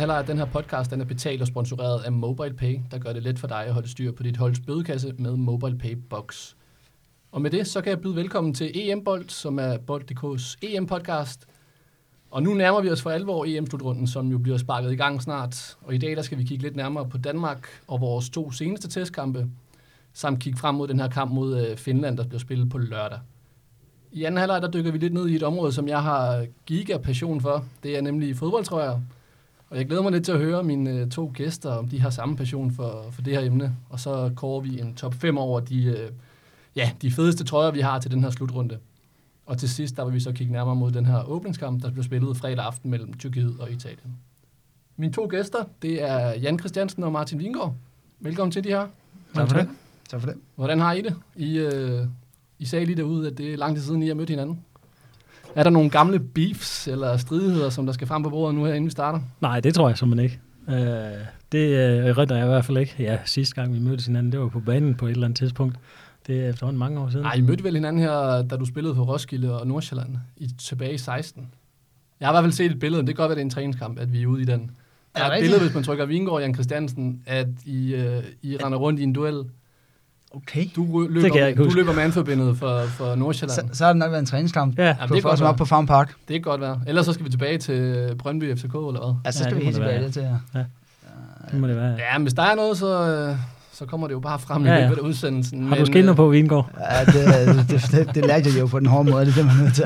Første halvleg af den her podcast den er betalt og sponsoreret af MobilePay, der gør det let for dig at holde styr på dit holds bødekasse med MobilePay Box. Og med det, så kan jeg byde velkommen til EM-bold, som er Bold.dk's EM-podcast. Og nu nærmer vi os for alvor EM-slutrunden, som jo bliver sparket i gang snart. Og i dag der skal vi kigge lidt nærmere på Danmark og vores to seneste testkampe, samt kigge frem mod den her kamp mod øh, Finland, der bliver spillet på lørdag. I anden halvleg der dykker vi lidt ned i et område, som jeg har giga passion for. Det er nemlig fodboldtrøjer. Og jeg glæder mig lidt til at høre mine øh, to gæster, om de har samme passion for, for det her emne. Og så kårer vi en top 5 over de, øh, ja, de fedeste trøjer, vi har til den her slutrunde. Og til sidst, der vil vi så kigge nærmere mod den her åbningskamp, der bliver spillet fredag aften mellem Tyrkiet og Italien. Mine to gæster, det er Jan Christiansen og Martin Vingård. Velkommen til de her. Tak for det. Tak for det. Hvordan har I det? I, øh, I sagde lige derude, at det er lang tid siden, I har mødt hinanden. Er der nogle gamle beefs eller stridigheder, som der skal frem på bordet nu her, inden vi starter? Nej, det tror jeg simpelthen ikke. Øh, det øh, redder jeg i hvert fald ikke. Ja, sidste gang vi mødtes hinanden, det var på banen på et eller andet tidspunkt. Det er efterhånden mange år siden. Nej, I mødte vel hinanden her, da du spillede for Roskilde og Nordsjælland i, tilbage i 16. Jeg har i hvert fald set et billede, det kan godt være, det er en træningskamp, at vi er ude i den. Der er et billede, hvis man trykker Vingård og Jan Christiansen, at I, øh, I render rundt i en duel. Okay. Du løber, Det kan jeg ikke du huske. løber mandforbindet for, for Nordsjælland. Så, så har det nok været en træningskamp. Ja, Jamen, det er godt op på Farm Park. Det kan godt være. Ellers så skal vi tilbage til Brøndby FCK, eller hvad? Ja, så Ja, skal det vi helt tilbage være. til her. det må det være. Ja, men hvis der er noget, så, øh, så kommer det jo bare frem i Ja, ja. løbet af udsendelsen. Har du skinner øh, på, Vingård? Ja, det, det, det, det lærte jeg jo på den hårde måde, det er det, man er nødt til.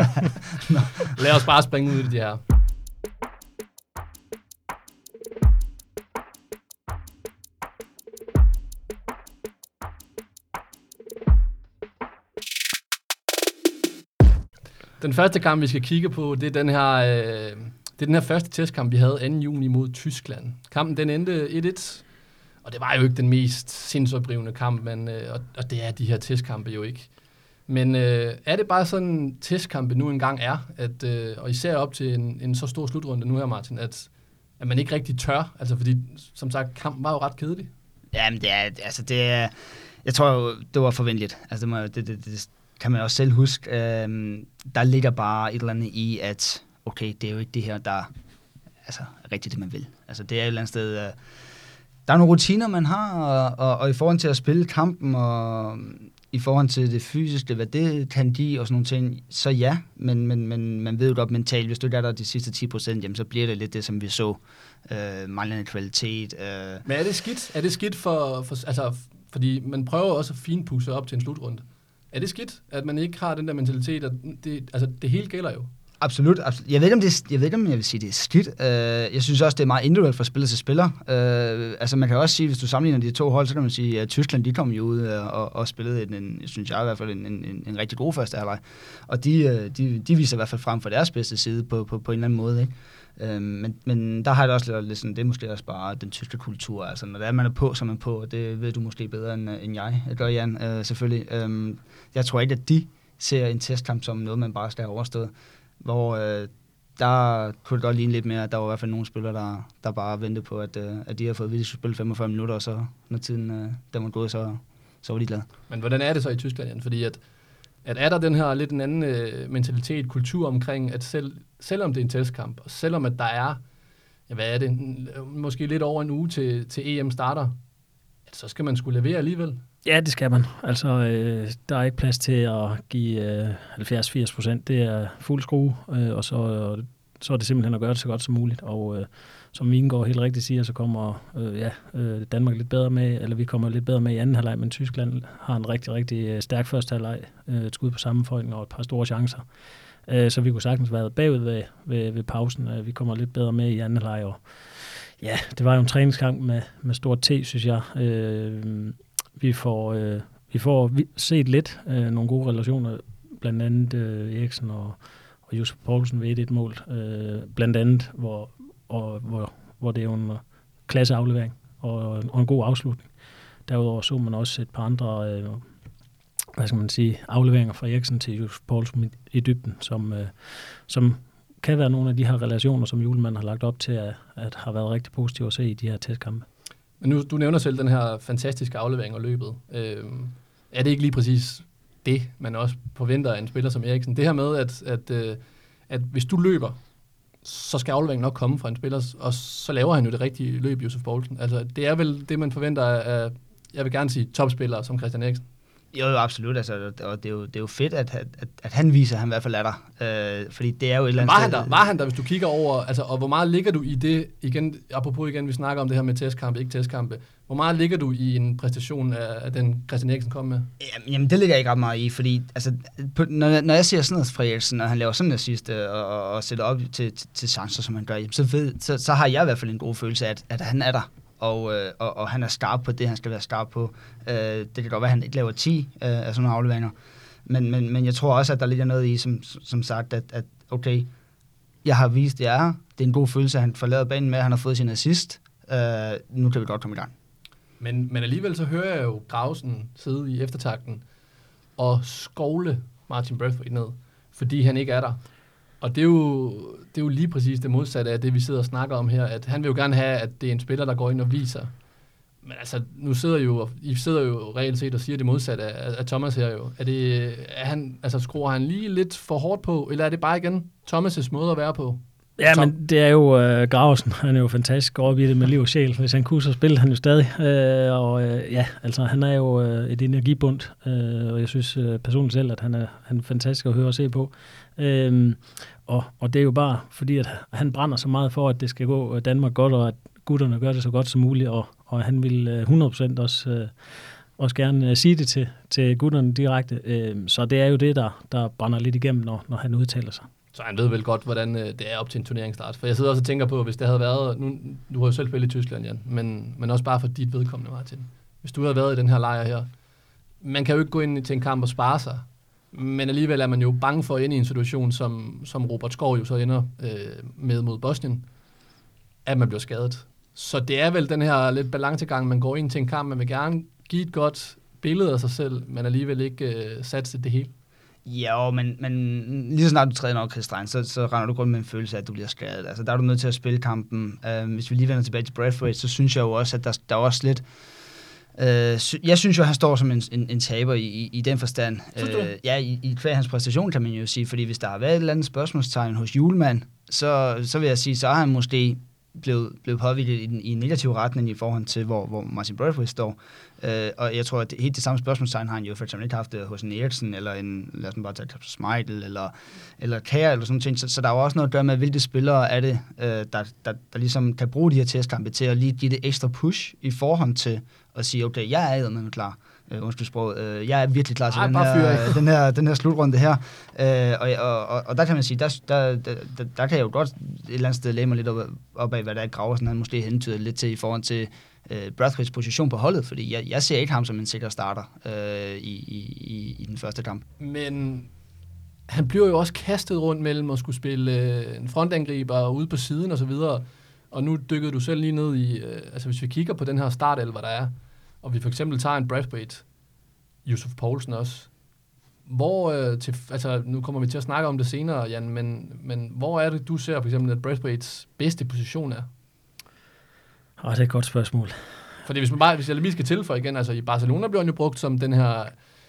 Lad os bare springe ud i det her. Den første kamp, vi skal kigge på, det er den her, øh, det er den her første testkamp, vi havde 2. juni mod Tyskland. Kampen den endte 1-1, og det var jo ikke den mest sindsoprivende kamp, men, øh, og, og det er de her testkampe jo ikke. Men øh, er det bare sådan, testkampe nu engang er, at, øh, og især op til en, en så stor slutrunde nu her, Martin, at, at man ikke rigtig tør? Altså fordi, som sagt, kampen var jo ret kedelig. Jamen, det er, altså, det er, jeg tror jo, det var forventeligt. Altså, det, må, det, det, det kan man også selv huske. øh, der ligger bare et eller andet i, at okay, det er jo ikke det her, der altså, er rigtigt det, man vil. Altså, det er et eller andet sted... Øh, der er nogle rutiner, man har, og, og, og i forhold til at spille kampen, og i forhold til det fysiske, hvad det kan give og sådan nogle ting, så ja, men, men, men man ved jo godt mentalt, hvis du ikke er der de sidste 10 procent, jamen så bliver det lidt det, som vi så. Øh, manglende kvalitet. Øh, Men er det skidt? Er det skidt for, for altså, fordi man prøver også at finpudse op til en slutrunde. Er det skidt, at man ikke har den der mentalitet, at det, altså, det hele gælder jo? Absolut, absolut. Jeg ved ikke, om det er, jeg ved ikke, om jeg vil sige, det er skidt. Uh, jeg synes også, det er meget individuelt fra spiller til spiller. Uh, altså, man kan også sige, hvis du sammenligner de to hold, så kan man sige, at Tyskland, de kom jo ud øh, og, og spillede en, en, synes jeg i hvert fald, en, en, en, en rigtig god første halvleg. Og de, uh, de, de viser i hvert fald frem for deres bedste side på, på, på en eller anden måde, ikke? Øh, men, men der har jeg det også lidt, lidt sådan, det er måske også bare den tyske kultur. Altså, når det er, man er på, så er man på, det ved du måske bedre end, øh, end jeg. jeg gør Jan, øh, selvfølgelig. Um, jeg tror ikke, at de ser en testkamp som noget, man bare skal have overstået hvor øh, der kunne det godt ligne lidt mere, at der var i hvert fald nogle spillere, der, der bare ventede på, at, øh, at de har fået at vide, at de skulle spille 45 minutter, og så når tiden øh, den var gået, så, så var de glade. Men hvordan er det så i Tyskland, Jan? Fordi at, at er der den her lidt en anden øh, mentalitet, kultur omkring, at selv, selvom det er en testkamp, og selvom at der er, ja, hvad er det, måske lidt over en uge til, til EM starter, at så skal man skulle levere alligevel. Ja, det skal man. Altså, øh, der er ikke plads til at give øh, 70-80 procent. Det er fuld skrue, øh, og så, så er det simpelthen at gøre det så godt som muligt. Og øh, som går helt rigtigt siger, så kommer øh, ja, øh, Danmark lidt bedre med, eller vi kommer lidt bedre med i anden halvleg, men Tyskland har en rigtig, rigtig øh, stærk første halvleg. Øh, et skud på sammenføjning og et par store chancer. Øh, så vi kunne sagtens være bagud ved, ved, ved pausen. Vi kommer lidt bedre med i anden halvleg, og ja, det var jo en træningskamp med, med stor T, synes jeg. Øh, vi får, øh, vi får set lidt øh, nogle gode relationer, blandt andet øh, Eriksen og, og Josef Poulsen ved et mål, øh, blandt andet, hvor, og, hvor, hvor det er en klasseaflevering og, og en god afslutning. Derudover så man også et par andre øh, hvad skal man sige, afleveringer fra Eriksen til Jus Poulsen i, dybden, som, øh, som kan være nogle af de her relationer, som julemanden har lagt op til, at, at har været rigtig positive at se i de her testkampe. Men nu, du nævner selv den her fantastiske aflevering og løbet. Øh, er det ikke lige præcis det, man også forventer af en spiller som Eriksen? Det her med, at, at, øh, at hvis du løber, så skal afleveringen nok komme fra en spiller, og så laver han jo det rigtige løb, Josef Poulsen. Altså, det er vel det, man forventer af, jeg vil gerne sige, topspillere som Christian Eriksen. Jo, jo, absolut. Altså, og det, er jo, det er jo fedt, at, at, at han viser, at han i hvert fald er der. Øh, fordi det er jo et eller andet var han der? Var han der, hvis du kigger over, altså, og hvor meget ligger du i det, igen, apropos igen, vi snakker om det her med testkampe, ikke testkampe, hvor meget ligger du i en præstation af, af den Christian Eriksen kom med? Jamen, jamen, det ligger jeg ikke ret meget i, fordi altså, på, når, når jeg ser sådan noget fra Eriksen, og han laver sådan noget sidste, og, og, og sætter op til, til, til chancer, som han gør, jamen, så, ved, så, så har jeg i hvert fald en god følelse af, at, at han er der og, øh, og, og han er skarp på det, han skal være skarp på. Øh, det kan godt være, at han ikke laver 10 øh, af sådan nogle afleveringer, men, men, men jeg tror også, at der ligger noget i, som, som sagt, at, at okay, jeg har vist, det er Det er en god følelse, at han forlader banen med, at han har fået sin assist. Øh, nu kan vi godt komme i gang. Men, men alligevel så hører jeg jo Grausen sidde i eftertakten og skovle Martin Brathwaite ned, fordi han ikke er der. Og det er, jo, det er jo lige præcis det modsatte af det, vi sidder og snakker om her, at han vil jo gerne have, at det er en spiller, der går ind og viser. Men altså, nu sidder jo, I sidder jo reelt set og siger det modsatte af, af Thomas her jo. Er det, er han, altså, skruer han lige lidt for hårdt på, eller er det bare igen Thomas' måde at være på? Ja, Tom. men det er jo uh, Graversen. Han er jo fantastisk over i det med liv og sjæl. Hvis han kunne, så spiller han jo stadig. Uh, og uh, ja, altså han er jo uh, et energibund, uh, og jeg synes uh, personligt selv, at han er, han er fantastisk at høre og se på. Uh, og, og det er jo bare fordi, at han brænder så meget for, at det skal gå øh, Danmark godt, og at gutterne gør det så godt som muligt, og, og han vil øh, 100% også, øh, også gerne sige det til, til gutterne direkte. Så det er jo det, der, der brænder lidt igennem, når, når han udtaler sig. Så han ved vel godt, hvordan det er op til en turneringsstart. For jeg sidder også og tænker på, hvis det havde været... Nu, du har jo selv spillet i Tyskland, Jan, men, men også bare for dit vedkommende, Martin. Hvis du havde været i den her lejr her, man kan jo ikke gå ind til en kamp og spare sig. Men alligevel er man jo bange for at ende i en situation, som, som Robert Skov jo så ender øh, med mod Bosnien, at man bliver skadet. Så det er vel den her lidt balancegang, man går ind til en kamp, man vil gerne give et godt billede af sig selv, men alligevel ikke øh, satse det hele. Ja, men, men lige så snart du træder nok, Christian, så, så render du rundt med en følelse af, at du bliver skadet. Altså, der er du nødt til at spille kampen. Uh, hvis vi lige vender tilbage til Bradford, så synes jeg jo også, at der, der er også lidt... Uh, jeg synes jo, at han står som en, en, en taber i, i, i den forstand. Uh, ja, i, i hver hans præstation, kan man jo sige. Fordi hvis der har været et eller andet spørgsmålstegn hos Julemand, så, så vil jeg sige, så har han måske blevet, blevet påvirket i, i en negativ retning i forhold til, hvor, hvor Martin Braithwaite står. Øh, og jeg tror, at det, helt det samme spørgsmålstegn har han jo for eksempel ikke haft det hos en Eriksen, eller en, lad os bare tage Smeichel, eller, eller Kær, eller sådan noget. Så, så der er jo også noget at gøre med, hvilke spillere er det, øh, der, der, der ligesom kan bruge de her testkampe til at lige give det ekstra push i forhold til at sige, okay, jeg er med klar. Uh, undskyld sproget. Uh, jeg er virkelig klar til Ej, den, her, den, her, den her slutrunde her. Uh, og, og, og, og der kan man sige, der, der, der, der kan jeg jo godt et eller andet sted lægge mig lidt op, op af, hvad der er graver, sådan han måske hentyder lidt til i forhold til uh, Brathwaite's position på holdet, fordi jeg, jeg ser ikke ham som en sikker starter uh, i, i, i den første kamp. Men han bliver jo også kastet rundt mellem at skulle spille uh, en frontangriber ude på siden og så videre. Og nu dykkede du selv lige ned i, uh, altså hvis vi kigger på den her startelver, der er, og vi for eksempel tager en Brathwaite, Yusuf Poulsen også, hvor, øh, til, altså nu kommer vi til at snakke om det senere, Jan, men, men hvor er det, du ser for eksempel, at Brathwaites bedste position er? Oh, det er et godt spørgsmål. Fordi hvis, man bare, hvis jeg lige skal tilføje igen, altså i Barcelona bliver han jo brugt som den her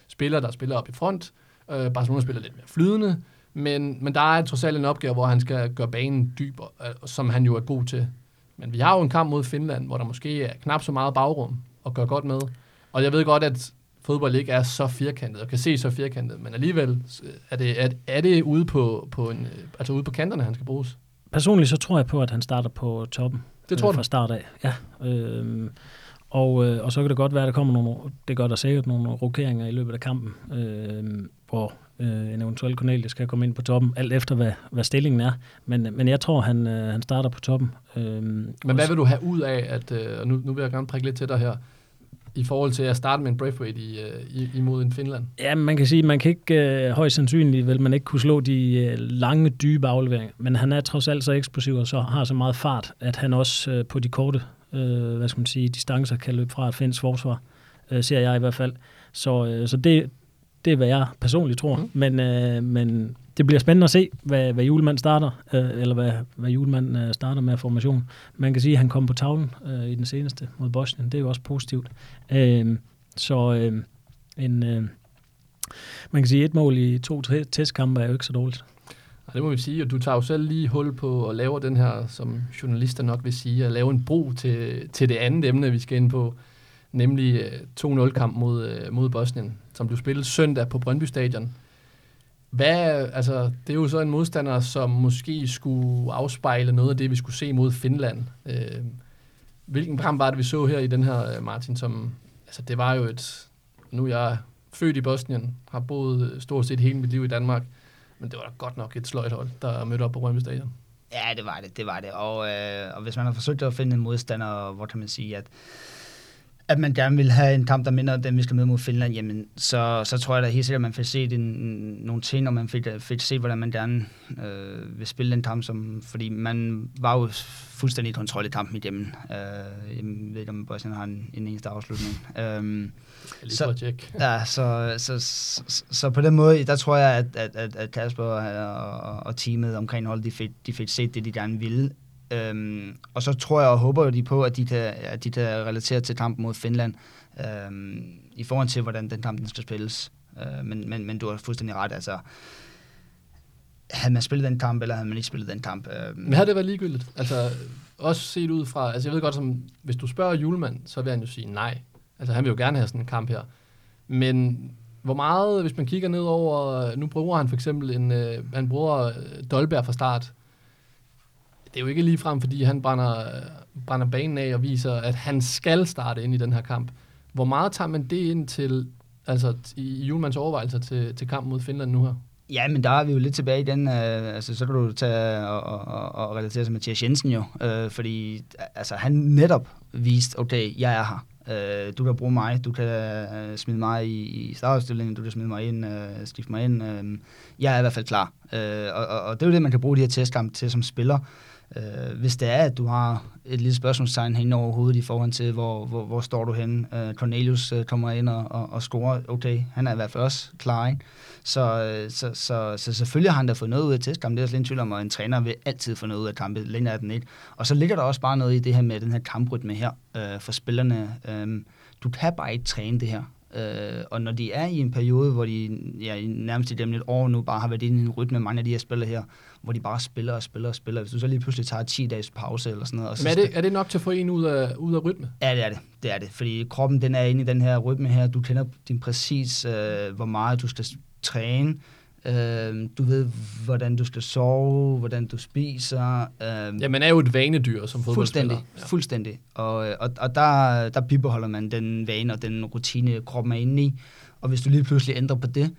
spiller, der spiller op i front. Øh, Barcelona spiller lidt mere flydende, men, men der er trods alt en opgave, hvor han skal gøre banen dyb, øh, som han jo er god til. Men vi har jo en kamp mod Finland, hvor der måske er knap så meget bagrum, og gør godt med. Og jeg ved godt, at fodbold ikke er så firkantet, og kan se så firkantet, men alligevel er det, er, er det ude, på, på en, altså ude på kanterne, han skal bruges. Personligt så tror jeg på, at han starter på toppen. Det tror øh? Fra start af, ja. Øh, og, øh, og så kan det godt være, at der kommer nogle, det gør der sikkert nogle rokeringer i løbet af kampen, øh, hvor øh, en eventuel Cornelius skal komme ind på toppen, alt efter hvad, hvad stillingen er. Men, men jeg tror, han, øh, han starter på toppen. Øh, men hvad vil du have ud af, at, øh, og nu, nu vil jeg gerne prikke lidt til dig her, i forhold til at starte med en Braithwaite i, øh, i, imod en Finland? Ja, man kan sige, man kan ikke øh, højst sandsynligt, vel man ikke kunne slå de øh, lange, dybe afleveringer, men han er trods alt så eksplosiv og så har så meget fart, at han også øh, på de korte øh, hvad skal man sige, distancer kan løbe fra et finsk forsvar, øh, ser jeg i hvert fald. Så, øh, så det, det er, hvad jeg personligt tror. Mm. Men, øh, men det bliver spændende at se, hvad, hvad julemand starter, øh, eller hvad, hvad julemand øh, starter med formation. Man kan sige, at han kom på tavlen øh, i den seneste mod Bosnien. Det er jo også positivt. Øh, så øh, en, øh, man kan sige, et mål i to testkampe er jo ikke så dårligt. Ja, det må vi sige, og du tager jo selv lige hul på og laver den her, som journalister nok vil sige, at lave en bro til, til det andet emne, vi skal ind på, nemlig øh, 2-0-kamp mod, øh, mod Bosnien, som du spillede søndag på Brøndby Stadion. Hvad, altså, det er jo så en modstander, som måske skulle afspejle noget af det, vi skulle se mod Finland. Øh, hvilken kamp var det, vi så her i den her, øh, Martin, som, altså det var jo et, nu er jeg født i Bosnien, har boet øh, stort set hele mit liv i Danmark, men det var da godt nok et sløjt hold, der mødte op på Rømme Stadion. Ja, det var det, det var det. Og, øh, og hvis man har forsøgt at finde en modstander, hvor kan man sige, at at man gerne vil have en kamp, der minder om den, vi skal møde mod Finland, jamen, så, så tror jeg da helt sikkert, at man fik set en, nogle ting, og man fik, fik set, hvordan man gerne øh, vil spille den kamp, som, fordi man var jo fuldstændig i kontrol i kampen igennem. Øh, jeg ved ikke, om Bosnien har en, en eneste afslutning. Øh, så, ja, så, så, så, så, på den måde, der tror jeg, at, at, at, Kasper og, og teamet omkring holdet, de fik, de fik set det, de gerne ville, Øhm, og så tror jeg og håber de på, at de kan, at de kan relatere til kampen mod Finland øhm, i forhold til, hvordan den kamp den skal spilles. Øh, men, men, men du har fuldstændig ret. Altså, havde man spillet den kamp, eller havde man ikke spillet den kamp? Øh, Men havde det været ligegyldigt? Altså, også set ud fra, altså jeg ved godt, som, hvis du spørger Julemand, så vil han jo sige nej. Altså han vil jo gerne have sådan en kamp her. Men hvor meget, hvis man kigger ned over, nu bruger han for eksempel en, øh, han bruger øh, Dolberg fra start, det er jo ikke lige frem, fordi han brænder, brænder banen af og viser, at han skal starte ind i den her kamp. Hvor meget tager man det ind til, altså i Julmans overvejelser til, til kampen mod Finland nu her? Ja, men der er vi jo lidt tilbage i den, øh, altså så kan du tage og, og, og relatere sig med Mathias Jensen jo, øh, fordi altså, han netop viste, okay, jeg er her. Øh, du kan bruge mig, du kan øh, smide mig i, i startopstillingen, du kan smide mig ind, øh, skifte mig ind. Øh, jeg er i hvert fald klar. Øh, og, og, og det er jo det, man kan bruge de her testkampe til som spiller. Øh, hvis det er, at du har et lille spørgsmålstegn hen over hovedet i forhold til, hvor, hvor, hvor står du henne. Øh, Cornelius øh, kommer ind og, og, og scorer. Okay, han er i hvert fald også klar, ikke? Så, øh, så, så, så selvfølgelig har han da fået noget ud af testkampen. Det er lidt ikke tvivl om, at en træner vil altid få noget ud af kampen, Længere er den ikke. Og så ligger der også bare noget i det her med den her kamprytme her øh, for spillerne. Øh, du kan bare ikke træne det her. Øh, og når de er i en periode, hvor de ja, nærmest i dem et år nu bare har været inde i en rytme, mange af de her spillere her, hvor de bare spiller og spiller og spiller. Hvis du så lige pludselig tager 10 dages pause eller sådan noget. Og Men er det, er det nok til at få en ud af, ud af rytme? Ja, det er det. Det er det. Fordi kroppen den er inde i den her rytme her. Du kender din præcis, øh, hvor meget du skal træne. Øh, du ved, hvordan du skal sove, hvordan du spiser. Øh, ja, man er jo et vanedyr som fodboldspiller. Fuldstændig, ja. fuldstændig. Og, og, og der, der bibeholder man den vane og den rutine, kroppen er inde i. Og hvis du lige pludselig ændrer på det,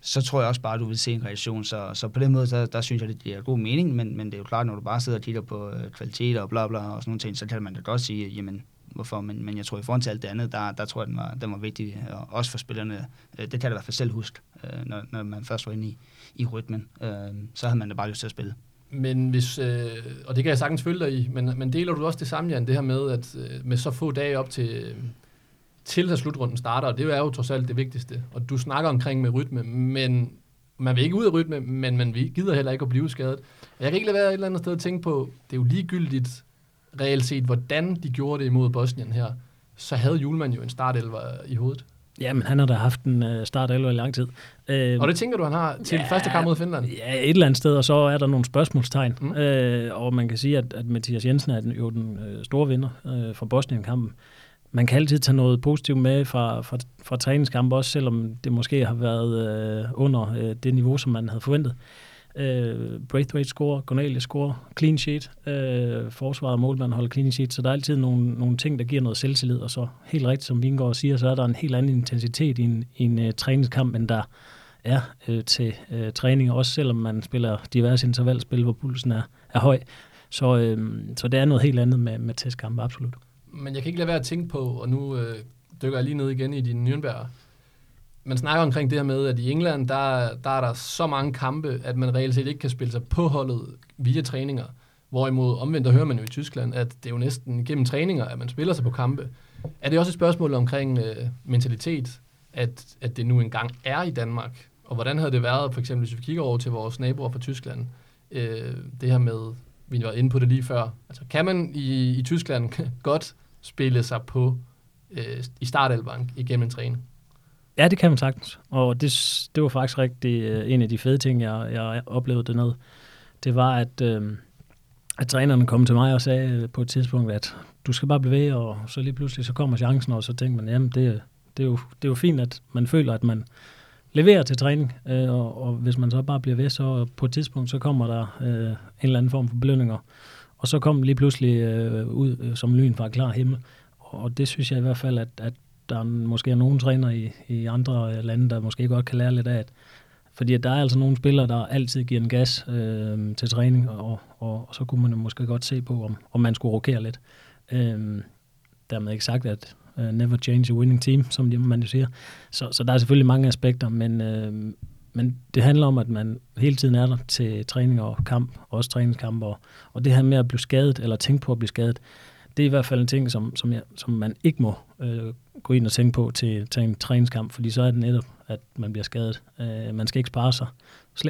så tror jeg også bare, at du vil se en reaktion. Så, så på den måde, der, der synes jeg, det giver god mening, men, men det er jo klart, når du bare sidder og kigger på øh, kvaliteter og bla bla og sådan nogle ting, så kan man da godt sige, jamen, hvorfor, men, men jeg tror i forhold til alt det andet, der, der tror jeg, den var, den var vigtig, og også for spillerne. Øh, det kan jeg i hvert fald selv huske, når, når man først var inde i, i rytmen. Så havde man da bare lyst til at spille. Men hvis, øh, og det kan jeg sagtens følge dig i, men, men deler du også det samme, Jan, det her med, at med så få dage op til, til at slutrunden starter, og det er jo trods alt det vigtigste. Og du snakker omkring med rytme, men man vil ikke ud af rytme, men man gider heller ikke at blive skadet. Jeg kan ikke lade være et eller andet sted at tænke på, det er jo ligegyldigt reelt set, hvordan de gjorde det imod Bosnien her. Så havde Julemand jo en startelver i hovedet. Ja, men han har da haft en uh, startelver i lang tid. Uh, og det tænker du, han har til ja, første kamp mod Finland? Ja, et eller andet sted, og så er der nogle spørgsmålstegn. Mm. Uh, og man kan sige, at, at Mathias Jensen er den, jo den uh, store vinder uh, fra Bosnien-kampen man kan altid tage noget positivt med fra, fra, fra træningskampe, også selvom det måske har været øh, under øh, det niveau, som man havde forventet. Øh, Braithwaite score, Cornelius score, clean sheet, øh, forsvaret og målmanden holder clean sheet, så der er altid nogle, nogle ting, der giver noget selvtillid, og så helt rigtigt, som Vingård siger, så er der en helt anden intensitet i en, i en øh, træningskamp, end der er øh, til øh, træning, også selvom man spiller diverse intervalspil, hvor pulsen er, er høj. Så, øh, så det er noget helt andet med, med testkampe, absolut men jeg kan ikke lade være at tænke på, og nu øh, dykker jeg lige ned igen i din Nürnberg. Man snakker omkring det her med, at i England, der, der er der så mange kampe, at man reelt set ikke kan spille sig på holdet via træninger. Hvorimod omvendt, der hører man jo i Tyskland, at det er jo næsten gennem træninger, at man spiller sig på kampe. Er det også et spørgsmål omkring øh, mentalitet, at, at det nu engang er i Danmark? Og hvordan havde det været, for eksempel hvis vi kigger over til vores naboer fra Tyskland, øh, det her med, vi var inde på det lige før, altså kan man i, i Tyskland godt spille sig på øh, i startelveren igennem en træning? Ja, det kan man sagtens. Og det, det var faktisk rigtig øh, en af de fede ting, jeg, jeg oplevede dernede. Det var, at, øh, at træneren kom til mig og sagde øh, på et tidspunkt, at du skal bare bevæge, og så lige pludselig så kommer chancen, og så tænker man, jamen det, det, er, jo, det er jo fint, at man føler, at man leverer til træning, øh, og, og hvis man så bare bliver ved, så på et tidspunkt, så kommer der øh, en eller anden form for belønninger. Og så kom lige pludselig øh, ud øh, som lyn fra klar himmel. Og det synes jeg i hvert fald, at, at der er måske er nogle træner i, i andre øh, lande, der måske godt kan lære lidt af, at fordi at der er altså nogle spillere, der altid giver en gas øh, til træning, og, og, og så kunne man måske godt se på, om, om man skulle rokere lidt. Øh, dermed ikke sagt, at uh, never change a winning team, som man jo siger. Så, så der er selvfølgelig mange aspekter, men, øh, men det handler om, at man hele tiden er der til træning og kamp, også træningskamp, og, og det her med at blive skadet, eller tænke på at blive skadet, det er i hvert fald en ting, som, som, jeg, som man ikke må øh, gå ind og tænke på til, til en træningskamp, fordi så er det netop, at man bliver skadet. Øh, man skal ikke spare sig,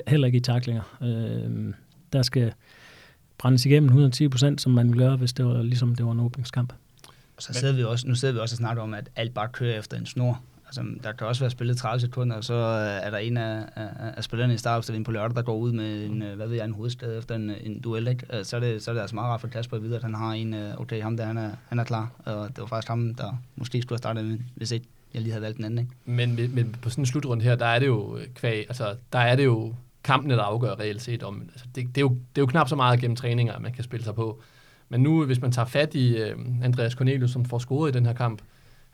heller ikke i taklinger. Øh, der skal brændes igennem 110 procent, som man ville gøre, hvis det var ligesom det var en åbningskamp. Og så sidder vi også, nu sidder vi også og snakker om, at alt bare kører efter en snor. Altså, der kan også være spillet 30 sekunder, og så øh, er der en af, af, af spillerne i startopstillingen på lørdag, der går ud med en, øh, hvad ved jeg, en hovedskade efter en, øh, en duel. Ikke? Så, er det, så er det altså meget rart for Kasper at vide, at han har en, okay, ham der, han er, han er klar. Og det var faktisk ham, der måske skulle have startet, hvis ikke jeg lige havde valgt den anden. Ikke? Men, men på sådan en slutrunde her, der er det jo kvæg, altså der er det jo kampene, der afgør reelt set. Om, altså, det, det, er jo, det er jo knap så meget gennem træninger, man kan spille sig på. Men nu, hvis man tager fat i uh, Andreas Cornelius, som får scoret i den her kamp,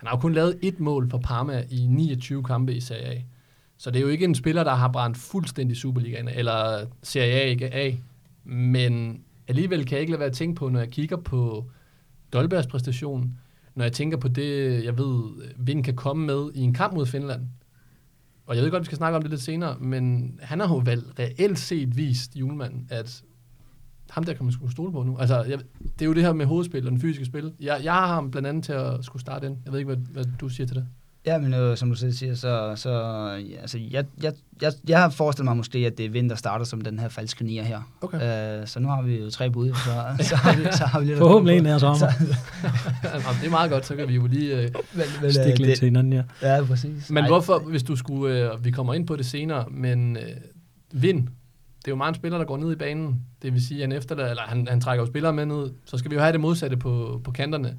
han har jo kun lavet et mål for Parma i 29 kampe i Serie A. Så det er jo ikke en spiller, der har brændt fuldstændig Superligaen eller Serie A ikke af. Men alligevel kan jeg ikke lade være at tænke på, når jeg kigger på Dolbergs præstation, når jeg tænker på det, jeg ved, Vind kan komme med i en kamp mod Finland. Og jeg ved godt, vi skal snakke om det lidt senere, men han har jo vel reelt set vist julemanden, at ham der kan man skulle stole på nu. Altså, jeg, det er jo det her med hovedspil og den fysiske spil. Jeg, jeg har ham blandt andet til at skulle starte ind. Jeg ved ikke, hvad, hvad du siger til det. Ja, men øh, som du selv siger, så, så ja, altså, jeg, jeg, jeg, jeg har forestillet mig måske, at det er Vind, der starter som den her falske nier her. Okay. Uh, så nu har vi jo tre bud, så, så, har, vi, så har vi lidt Forhåbentlig en her sommer. Så, det er meget godt, så kan vi jo lige uh, men, men, stikke uh, lidt det, til hinanden, ja. Ja, præcis. Men Ej. hvorfor, hvis du skulle, uh, vi kommer ind på det senere, men uh, Vind, det er jo meget en spiller, der går ned i banen. Det vil sige, at han, efterlader, eller han, han trækker jo spillere med ned. Så skal vi jo have det modsatte på, på kanterne.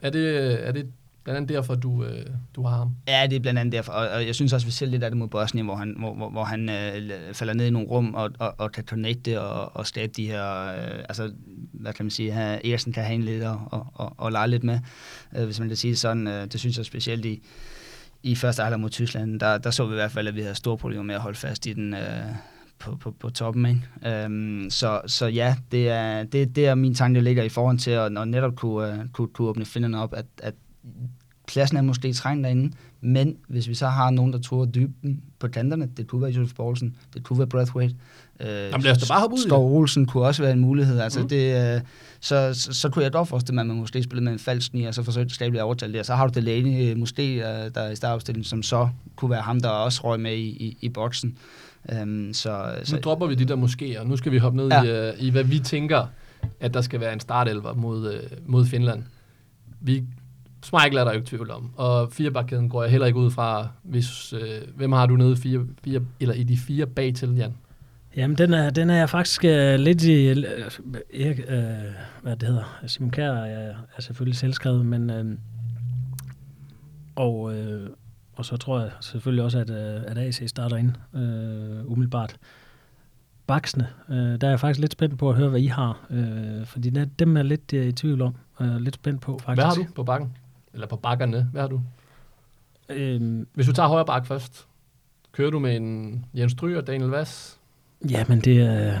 Er det, øh, er det blandt andet derfor, du, øh, du har ham? Ja, det er blandt andet derfor. Og, og jeg synes også, vi ser lidt af det mod Bosnien, hvor han, hvor, hvor, hvor han øh, falder ned i nogle rum og, og, og kan connecte og, og skabe de her... Øh, altså, hvad kan man sige? Her, Eriksen kan have en lidt og, og, og, og lege lidt med, øh, hvis man kan sige sådan. Øh, det synes jeg specielt i, i første halvleg mod Tyskland, der, der så vi i hvert fald, at vi havde store problemer med at holde fast i den... Øh, på, på, på toppen. Ikke? Øhm, så, så ja, det er, det, det er min tanke, der ligger i forhold til at, at netop kunne, uh, kunne, kunne åbne finderne op, at, at pladsen er måske trængt derinde, men hvis vi så har nogen, der tror dybden på kanterne, det kunne være Josef Poulsen, det kunne være Brathwaite, øh, Jamen lad os da bare hoppe ud Skov Olsen kunne også være en mulighed. Altså mm. det, øh, så, så, så, kunne jeg dog forestille mig, at man måske spille med en falsk og så forsøge at skabe lidt overtal der. Så har du Delaney øh, måske, øh, der er i startopstillingen, som så kunne være ham, der også røg med i, i, i boksen. Um, så, så, nu dropper vi de der moskéer. Nu skal vi hoppe ned ja. i, uh, i, hvad vi tænker, at der skal være en startelver mod, mod Finland. Vi Smeichel er der jo ikke tvivl om. Og firebakkæden går jeg heller ikke ud fra, hvis, øh, hvem har du nede fire, fire, eller i de fire bag til, Jan? Jamen, den er, den er jeg faktisk uh, lidt i... Erik, uh, hvad det hedder? Simon Kjær er, er selvfølgelig selvskrevet, men... Uh, og, uh, og så tror jeg selvfølgelig også, at, uh, at AC starter ind uh, umiddelbart. Baksene, uh, der er jeg faktisk lidt spændt på at høre, hvad I har. Uh, fordi der, dem er lidt uh, i tvivl om. Uh, lidt spændt på, faktisk. Hvad har du på bakken? Eller på bakkerne? Hvad har du? Øhm, Hvis du tager højre bak først, kører du med en Jens Stryger, Daniel Vass? Ja, men det er...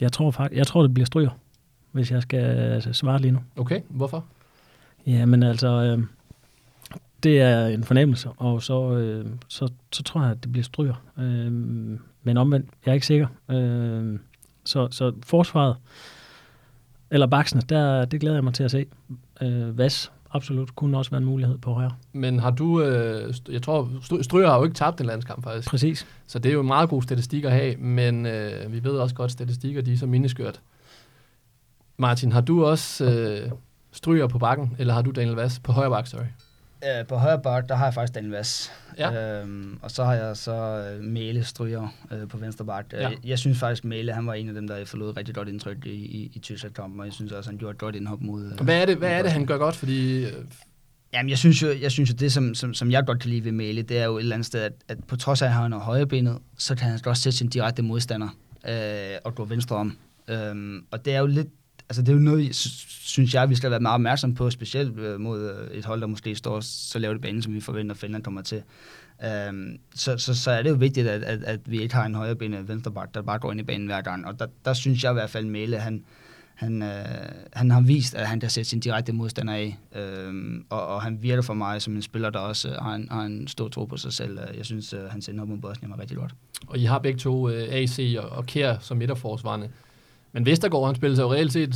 Jeg tror faktisk, jeg tror, det bliver Stryger, hvis jeg skal altså, svare lige nu. Okay, hvorfor? Ja, men altså, øh, det er en fornemmelse, og så, øh, så, så tror jeg, at det bliver Stryger. Øh, men omvendt, jeg er ikke sikker. Øh, så, så forsvaret, eller baksene, der, det glæder jeg mig til at se. Øh, Vas absolut kunne også være en mulighed på højre. Men har du, øh, jeg tror, Stryger har jo ikke tabt en landskamp faktisk. Præcis. Så det er jo en meget god statistik at have, men øh, vi ved også godt, at statistikker de er så mindeskørt. Martin, har du også øh, Stryger på bakken, eller har du Daniel Vass på højre bak, sorry? Øh, på højre bak, der har jeg faktisk Daniel Vass. Ja. Øhm, og så har jeg så øh, Mæle Stryger øh, på venstre bak. Ja. Jeg, jeg synes faktisk, Mæle han var en af dem, der forlod rigtig godt indtryk i, i, i Tyskland-kampen, og jeg synes også, han gjorde et godt indhop mod... Øh, Hvad er det, hvad er det han gør godt? Fordi øh, Jamen, jeg synes jo, jeg synes jo det, som, som, som jeg godt kan lide ved Mæle, det er jo et eller andet sted, at, at på trods af, at han har højre benet, så kan han også sætte sin direkte modstander øh, og gå venstre om. Øhm, og det er jo lidt, altså det er jo noget, synes jeg, vi skal være meget opmærksom på, specielt øh, mod øh, et hold, der måske står så lavt i banen, som vi forventer, at Finland kommer til. Øhm, så, så, så er det jo vigtigt, at, at, at vi ikke har en højre benet venstreback, der bare går ind i banen hver gang. Og der, der synes jeg i hvert fald, Mæle, han, han, øh, han har vist, at han kan sætte sin direkte modstander af, øh, og, og han virker for mig som en spiller, der også øh, har, en, har en stor tro på sig selv. Øh, jeg synes, øh, hans indhop mod Bosnien var rigtig godt. Og I har begge to øh, AC og, og Kjær som midterforsvarende. Men Vestergaard, han spiller sig jo reelt set,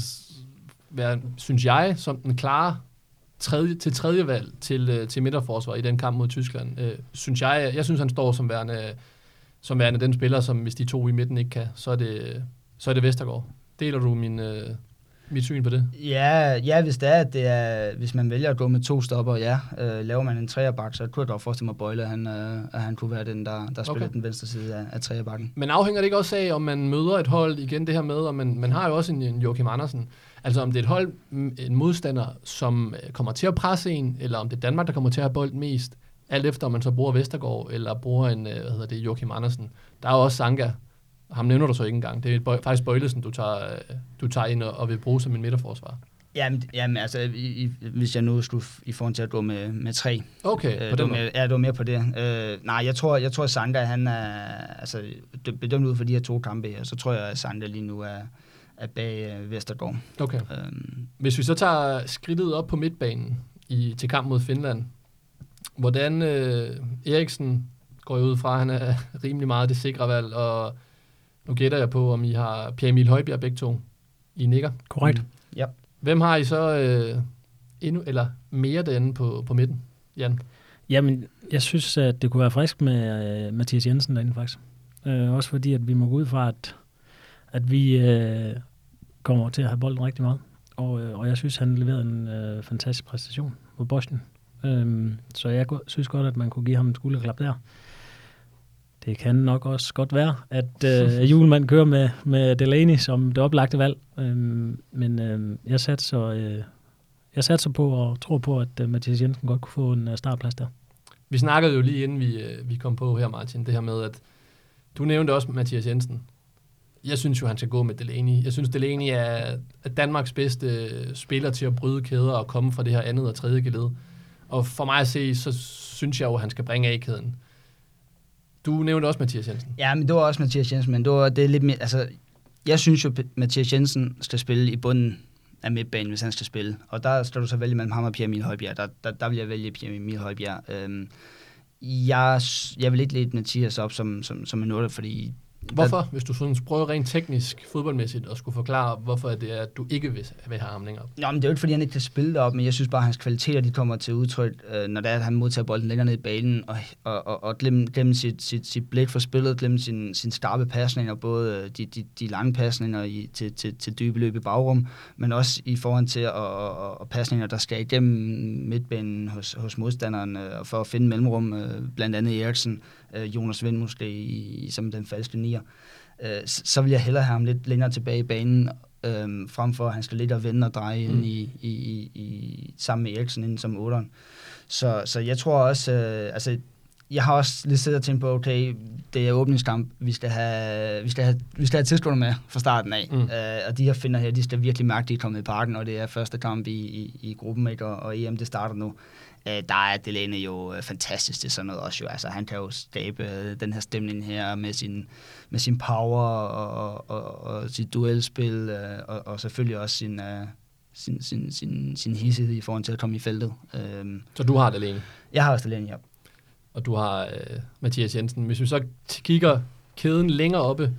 synes jeg, som den klare tredje, til tredje valg til, øh, til midterforsvar i den kamp mod Tyskland. Øh, synes jeg, jeg synes, han står som værende, som værende den spiller, som hvis de to i midten ikke kan, så er det, så er det Vestergaard. Deler du min, øh, mit syn på det? Ja, ja hvis det er, at det er, hvis man vælger at gå med to stopper, ja, øh, laver man en treerbak, så kunne jeg godt forestille mig, at Bøjle, han, øh, at han kunne være den, der, der spiller Okay. den venstre side af, af treerbakken. Men afhænger det ikke også af, om man møder et hold, igen det her med, og man, man har jo også en, en Joachim Andersen, altså om det er et hold, en modstander, som øh, kommer til at presse en, eller om det er Danmark, der kommer til at have bolden mest, alt efter om man så bruger Vestergaard, eller bruger en, øh, hvad hedder det, Joachim Andersen. Der er jo også Sanka, ham nævner du så ikke engang. Det er faktisk Bøjlesen, du tager, du tager ind og, og vil bruge som en midterforsvar. Jamen, jamen altså, i, i, hvis jeg nu skulle i forhold til at gå med, med tre, Okay, øh, på den mere, ja, du er mere på det. Øh, nej, jeg tror, jeg tror, at Sanka, han er, altså, bedømt ud for de her to kampe her, så tror jeg, at Sanka lige nu er, er bag øh, Vestergaard. Okay. Øhm, Hvis vi så tager skridtet op på midtbanen i, til kamp mod Finland, hvordan øh, Eriksen går ud fra, han er rimelig meget det sikre valg, og nu gætter jeg på, om I har Pierre Emil Højbjerg begge to. I nikker. Korrekt. ja. Hvem har I så øh, endnu, eller mere derinde på, på midten, Jan? Jamen, jeg synes, at det kunne være frisk med øh, Mathias Jensen derinde faktisk. Øh, også fordi, at vi må gå ud fra, at, at vi øh, kommer til at have bolden rigtig meget. Og, øh, og jeg synes, han leverede en øh, fantastisk præstation mod Bosnien. Øh, så jeg synes godt, at man kunne give ham en skulderklap der. Det kan nok også godt være, at øh, Julemand kører med, med Delaney som det oplagte valg. Øhm, men øhm, øh, jeg satser, øh, jeg satser på og tror på, at øh, Mathias Jensen godt kunne få en øh, startplads der. Vi snakkede jo lige inden vi, øh, vi kom på her, Martin, det her med, at du nævnte også Mathias Jensen. Jeg synes jo, han skal gå med Delaney. Jeg synes, Delaney er er Danmarks bedste øh, spiller til at bryde kæder og komme fra det her andet og tredje geled. Og for mig at se, så synes jeg jo, at han skal bringe A-kæden. Du nævnte også Mathias Jensen. Ja, men det var også Mathias Jensen, men det, var, det er lidt mere, altså, jeg synes jo, Mathias Jensen skal spille i bunden af midtbanen, hvis han skal spille. Og der skal du så vælge mellem ham og Pierre Emil Højbjerg. Der, der, der vil jeg vælge Pierre Emil Højbjerg. Øhm, jeg, jeg vil ikke lægge Mathias op som, som, som en 8, fordi... Hvorfor, hvis du sådan prøver rent teknisk, fodboldmæssigt, at skulle forklare, hvorfor det er, at du ikke vil, vil have ham længere op? Nå, men det er jo ikke, fordi han ikke kan spille derop, men jeg synes bare, at hans kvaliteter de kommer til udtryk, øh, når det er, at han modtager bolden længere ned i banen, og, og, og, og glemme, glemme sit, sit, sit blik for spillet, glemme sin, sin skarpe pasninger, både øh, de, de, de lange pasninger i, til, til, til dybe løb i bagrum, men også i forhold til og, og, og pasninger, der skal igennem midtbanen hos, hos modstanderen, øh, for at finde mellemrum, øh, blandt andet Eriksen, øh, Jonas Vind måske i, som den falske nier. Øh, så, vil jeg hellere have ham lidt længere tilbage i banen, øh, frem for at han skal lidt og vende og dreje mm. ind i, i, i, i, sammen med Eriksen inden som otteren. Så, så jeg tror også, øh, altså, jeg har også lidt siddet og tænkt på, okay, det er åbningskamp, vi skal have, vi skal have, vi skal have tilskuerne med fra starten af. Mm. Øh, og de her finder her, de skal virkelig mærke, at de er kommet i parken, og det er første kamp i, i, i gruppen, ikke? Og, og EM, det starter nu. Øh, der er Delaney jo øh, fantastisk til sådan noget også jo. Altså, han kan jo skabe øh, den her stemning her med sin, med sin power og, og, og, og sit duelspil, øh, og, og selvfølgelig også sin, øh, sin, sin, sin, sin hissighed i forhold til at komme i feltet. Øh, Så du har det alene. jeg har også Delaney, ja. Og du har øh, Mathias Jensen. Hvis vi så kigger kæden længere oppe,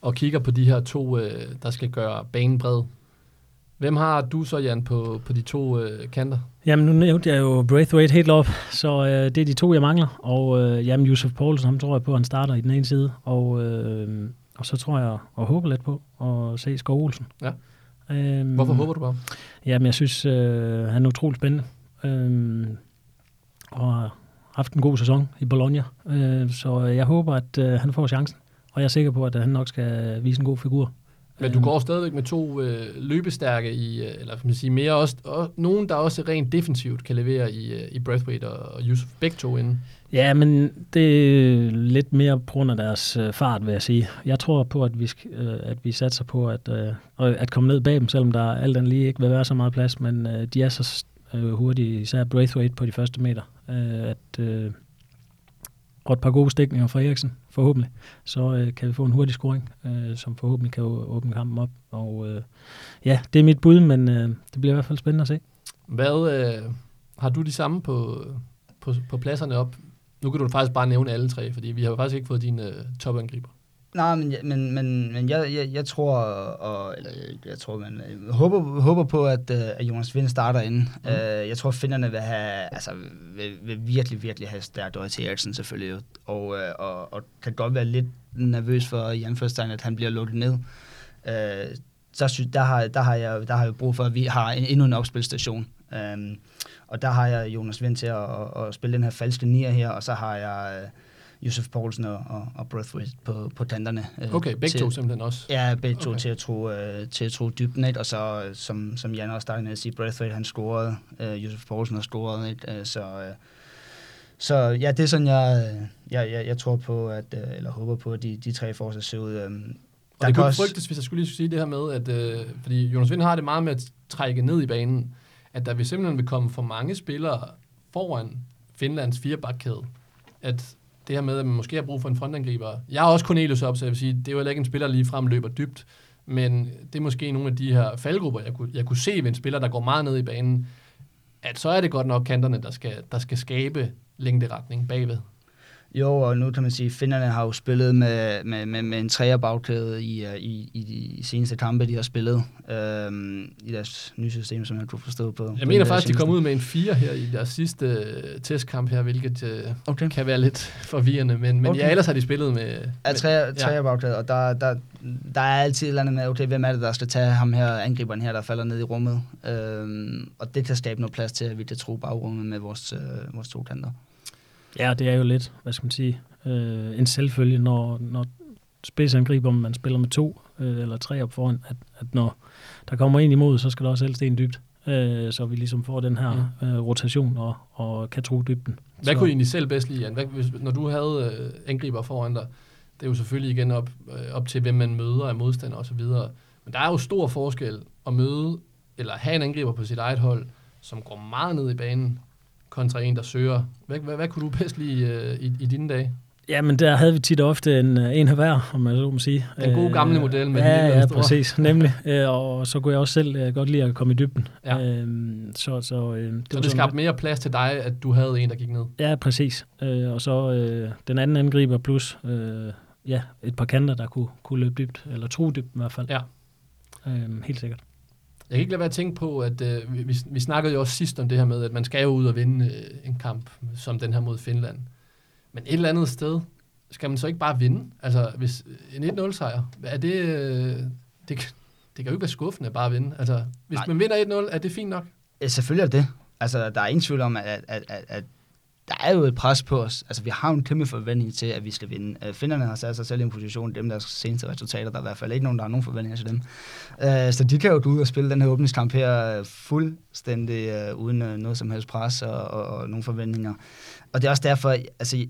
og kigger på de her to, øh, der skal gøre banen bred. Hvem har du så, Jan, på, på de to øh, kanter? Jamen, nu nævnte jeg jo Braithwaite helt op, så øh, det er de to, jeg mangler. Og øh, jamen, Josef Poulsen, ham tror jeg på, han starter i den ene side. Og, øh, og så tror jeg, og håber lidt på, at se Skov Olsen. Ja. Øhm, Hvorfor håber du på ham? Jamen, jeg synes, øh, han er utrolig spændende. Øhm, og haft en god sæson i Bologna. Øh, så jeg håber, at øh, han får chancen, og jeg er sikker på, at han nok skal vise en god figur. Men du går stadigvæk med to øh, løbestærke i, øh, eller man sige mere også, og nogen, der også rent defensivt kan levere i, øh, i Braithwaite og, og Yusuf, begge to inden. Ja, men det er lidt mere på grund af deres øh, fart, vil jeg sige. Jeg tror på, at vi, øh, at vi satser på at, øh, at komme ned bag dem, selvom der alt andet lige ikke vil være så meget plads, men øh, de er så øh, hurtige, især Braithwaite på de første meter, øh, at, øh, og et par gode stikninger fra Eriksen, forhåbentlig, så øh, kan vi få en hurtig scoring, øh, som forhåbentlig kan åbne kampen op. Og øh, ja, det er mit bud, men øh, det bliver i hvert fald spændende at se. Hvad øh, har du de samme på, på, på pladserne op? Nu kan du faktisk bare nævne alle tre, fordi vi har jo faktisk ikke fået dine øh, topangriber. Nej, men, men, men, men jeg, jeg, jeg tror, og, eller jeg tror, men jeg øh, håber, håber på, at, øh, at Jonas Vind starter ind. Mm. Jeg tror, finderne vil have, altså, vil, vil virkelig, virkelig have stærkt øje til Eriksen selvfølgelig, og, og, og kan godt være lidt nervøs for Jan Førstein, at han bliver lukket ned. Så synes, der, har, der, har jeg, der har jeg brug for, at vi har en, endnu en opspilstation. Og der har jeg Jonas Vind til at, at, at spille den her falske nier her, og så har jeg... Josef Poulsen og, og, og Braithwaite på, på tanterne. Øh, okay, begge til, to simpelthen også? Ja, begge to okay. til at tro, øh, til at tro dybden, ikke? og så som, som Jan også startede med at sige, Braithwaite han scorede, øh, Josef Poulsen har scoret, ikke? Øh, så, øh, så ja, det er sådan, jeg, jeg, jeg, jeg tror på, at, øh, eller håber på, at de, de tre får sig se ud. Øh, og der det kunne også... frygtes, hvis jeg skulle lige sige det her med, at øh, fordi Jonas Vind har det meget med at trække ned i banen, at der vil simpelthen vil komme for mange spillere foran Finlands firebakkæde, at det her med, at man måske har brug for en frontangriber. Jeg har også Cornelius op, så jeg vil sige, det er jo heller ikke en spiller, der lige frem løber dybt, men det er måske nogle af de her faldgrupper, jeg kunne, jeg kunne se ved en spiller, der går meget ned i banen, at så er det godt nok kanterne, der skal, der skal skabe længderetning bagved. Jo, og nu kan man sige, at finnerne har jo spillet med, med, med, med en træerbagkæde i, øh, i, i de seneste kampe, de har spillet øhm, i deres nye system, som jeg kunne forstå på. Jeg mener faktisk, de kom ud med en 4 her i deres sidste uh, testkamp her, hvilket uh, okay. kan være lidt forvirrende, men, men okay. ja, ellers har de spillet med... Ja, træer, træerbagkæde, ja. og der, der, der er altid et eller andet med, okay, hvem er det, der skal tage ham her, angriberen her, der falder ned i rummet, øhm, og det kan skabe noget plads til, at vi kan tro bagrummet med vores, øh, vores to kanter. Ja, det er jo lidt, hvad skal man sige, øh, en selvfølge, når, når spidsangriber, man spiller med to øh, eller tre op foran, at, at når der kommer en imod, så skal der også helst en dybt. Øh, så vi ligesom får den her mm. øh, rotation og, og kan tro dybden. Hvad så. kunne I egentlig selv bedst lide, Jan? Hvad, hvis, når du havde øh, angriber foran dig, det er jo selvfølgelig igen op, øh, op til, hvem man møder af modstander osv., men der er jo stor forskel at møde, eller have en angriber på sit eget hold, som går meget ned i banen, kontra en, der søger. Hvad, hvad, hvad kunne du bedst lide øh, i, i dine dage? Ja, men der havde vi tit ofte en, øh, en hver, om man så må sige. Den gode gamle model med ja, den Ja, præcis, nemlig. Øh, og så kunne jeg også selv øh, godt lide at komme i dybden. Ja. Øhm, så, så, øh, det så det skabte mere plads til dig, at du havde en, der gik ned? Ja, præcis. Øh, og så øh, den anden angriber plus øh, ja, et par kanter, der kunne, kunne løbe dybt, eller tro dybt i hvert fald. Ja. Øh, helt sikkert. Jeg kan ikke lade være at tænke på, at øh, vi, vi snakkede jo også sidst om det her med, at man skal jo ud og vinde øh, en kamp som den her mod Finland. Men et eller andet sted, skal man så ikke bare vinde? Altså, hvis en 1-0-sejr, er det, øh, det, det kan jo ikke være skuffende bare at vinde. Altså, hvis Nej. man vinder 1-0, er det fint nok? Ja, selvfølgelig er det. Altså, der er ingen tvivl om, at, at, at, at der er jo et pres på os. Altså, vi har en kæmpe forventning til, at vi skal vinde. Øh, finderne har sat sig selv i en position, dem der seneste resultater, der er i hvert fald ikke nogen, der har nogen forventninger til dem. Øh, så de kan jo gå ud og spille den her åbningskamp her øh, fuldstændig øh, uden øh, noget som helst pres og, og, og nogle forventninger. Og det er også derfor, altså,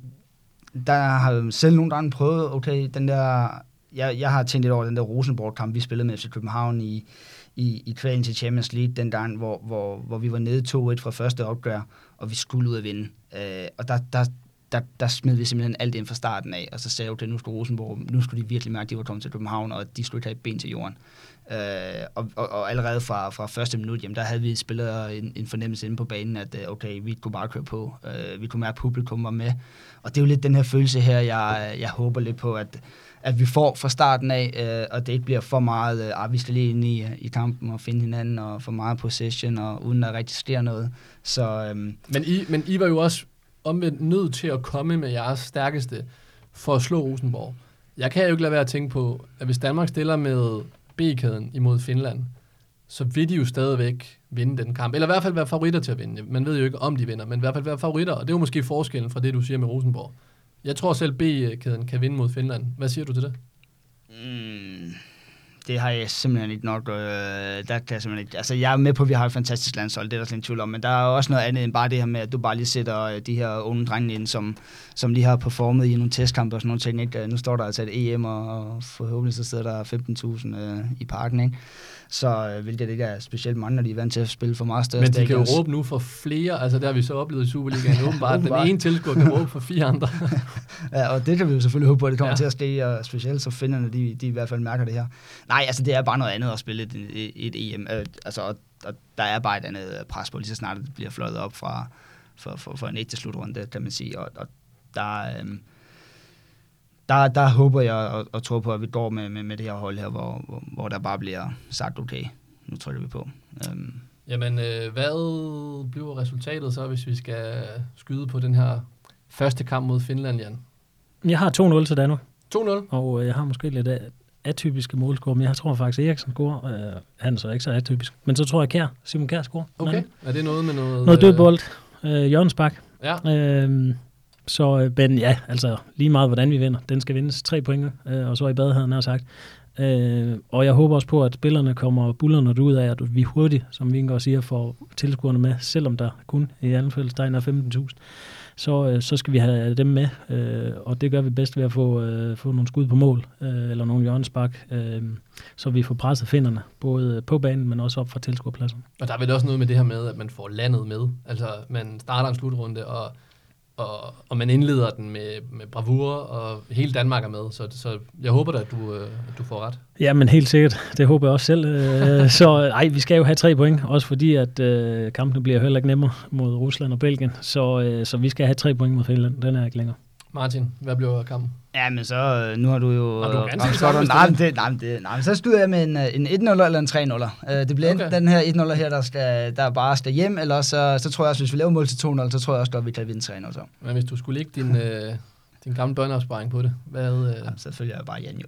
der har selv nogle gange prøvet, okay, den der, jeg, jeg har tænkt lidt over den der Rosenborg-kamp, vi spillede med FC København i, i, i kvalen til Champions League den gang, hvor, hvor, hvor vi var nede 2-1 fra første opgør, og vi skulle ud at vinde. Øh, og der, der, der, der smed vi simpelthen alt ind fra starten af, og så sagde jeg, okay, nu skulle Rosenborg, nu skulle de virkelig mærke, at de var kommet til København, og de skulle ikke have et ben til jorden. Øh, og, og, og, allerede fra, fra første minut, jamen, der havde vi spillet en, en fornemmelse inde på banen, at øh, okay, vi kunne bare køre på. Øh, vi kunne mærke, at publikum var med. Og det er jo lidt den her følelse her, jeg, jeg håber lidt på, at, at vi får fra starten af, øh, og det ikke bliver for meget, øh, at vi skal lige ind i, i kampen og finde hinanden, og for meget possession, og uden at rigtig sker noget. Så, øh, men, I, men I var jo også omvendt nødt til at komme med jeres stærkeste for at slå Rosenborg. Jeg kan jo ikke lade være at tænke på, at hvis Danmark stiller med B-kæden imod Finland, så vil de jo stadigvæk vinde den kamp. Eller i hvert fald være favoritter til at vinde. Man ved jo ikke, om de vinder, men i hvert fald være favoritter. Og det er jo måske forskellen fra det, du siger med Rosenborg. Jeg tror selv, B-kæden kan vinde mod Finland. Hvad siger du til det? Mm, det har jeg simpelthen ikke nok... Øh, der kan jeg simpelthen ikke... Altså, jeg er med på, at vi har et fantastisk landshold, det er der slet tvivl om, men der er også noget andet end bare det her med, at du bare lige sætter øh, de her unge drenge ind, som, som lige har performet i nogle testkampe og sådan nogle ting. Ikke? Øh, nu står der altså et EM, og forhåbentlig så sidder der 15.000 øh, i parken, ikke? Så øh, hvilket ikke er specielt mange, når de er vant til at spille for meget større Men de kan jo råbe nu for flere, altså det har vi så oplevet i Superligaen, åbenbart. Den ene tilskuer kan råbe for fire andre. ja, og det kan vi jo selvfølgelig håbe på, at det kommer ja. til at ske, og specielt så finderne, de, de i hvert fald mærker det her. Nej, altså det er bare noget andet at spille et, et, et EM. Øh, altså, og, og der er bare et andet pres på, lige så snart det bliver fløjet op fra, for, for, for en ægte slutrunde, kan man sige. Og, og der, øh, der, der håber jeg og, og tror på, at vi går med, med, med det her hold her, hvor, hvor, hvor der bare bliver sagt, okay, nu trykker vi på. Um. Jamen, øh, hvad bliver resultatet så, hvis vi skal skyde på den her første kamp mod Finland, Jan? Jeg har 2-0 til Danmark. 2-0? Og øh, jeg har måske lidt atypiske målscore, men jeg tror faktisk, at Eriksen scorer. Øh, han er så ikke så atypisk. Men så tror jeg, Kær, Simon Kær scorer. Okay, er det noget med noget... Noget dødbold. Øh, Jørgens Bak. Ja. Øh, så, øh, men ja, altså lige meget hvordan vi vinder. Den skal vindes tre point, øh, og så i bad, havde han sagt. Øh, og jeg håber også på, at spillerne kommer bullerne ud af, at vi hurtigt, som vi siger, får tilskuerne med, selvom der kun i anden fællestegn er 15.000. Så, øh, så skal vi have dem med, øh, og det gør vi bedst ved at få, øh, få nogle skud på mål, øh, eller nogle hjørnespark, øh, så vi får presset finderne, både på banen, men også op fra tilskuerpladsen. Og der er vel også noget med det her med, at man får landet med. Altså, man starter en slutrunde, og og, og man indleder den med, med bravur, og hele Danmark er med, så, så jeg håber da, at du, øh, at du får ret. Ja, men helt sikkert. Det håber jeg også selv. Øh, så ej, vi skal jo have tre point, også fordi at øh, kampene bliver heller ikke nemmere mod Rusland og Belgien, så, øh, så vi skal have tre point mod Finland. Den er ikke længere. Martin, hvad bliver kampen? Ja, men så, øh, nu har du jo... Har du ganske nej, nej, det, nej, det, nej, men så studer jeg med en, øh, en 1-0 eller en 3-0. Uh, det bliver okay. den her 1-0 her, der, skal, der bare skal hjem, eller så, så tror jeg også, hvis vi laver mål til 2-0, så tror jeg også godt, vi kan vinde 3-0 så. Men hvis du skulle lægge din, øh, din gamle børneopsparing på det, hvad... Øh... Jamen, så følger jeg bare Jan jo.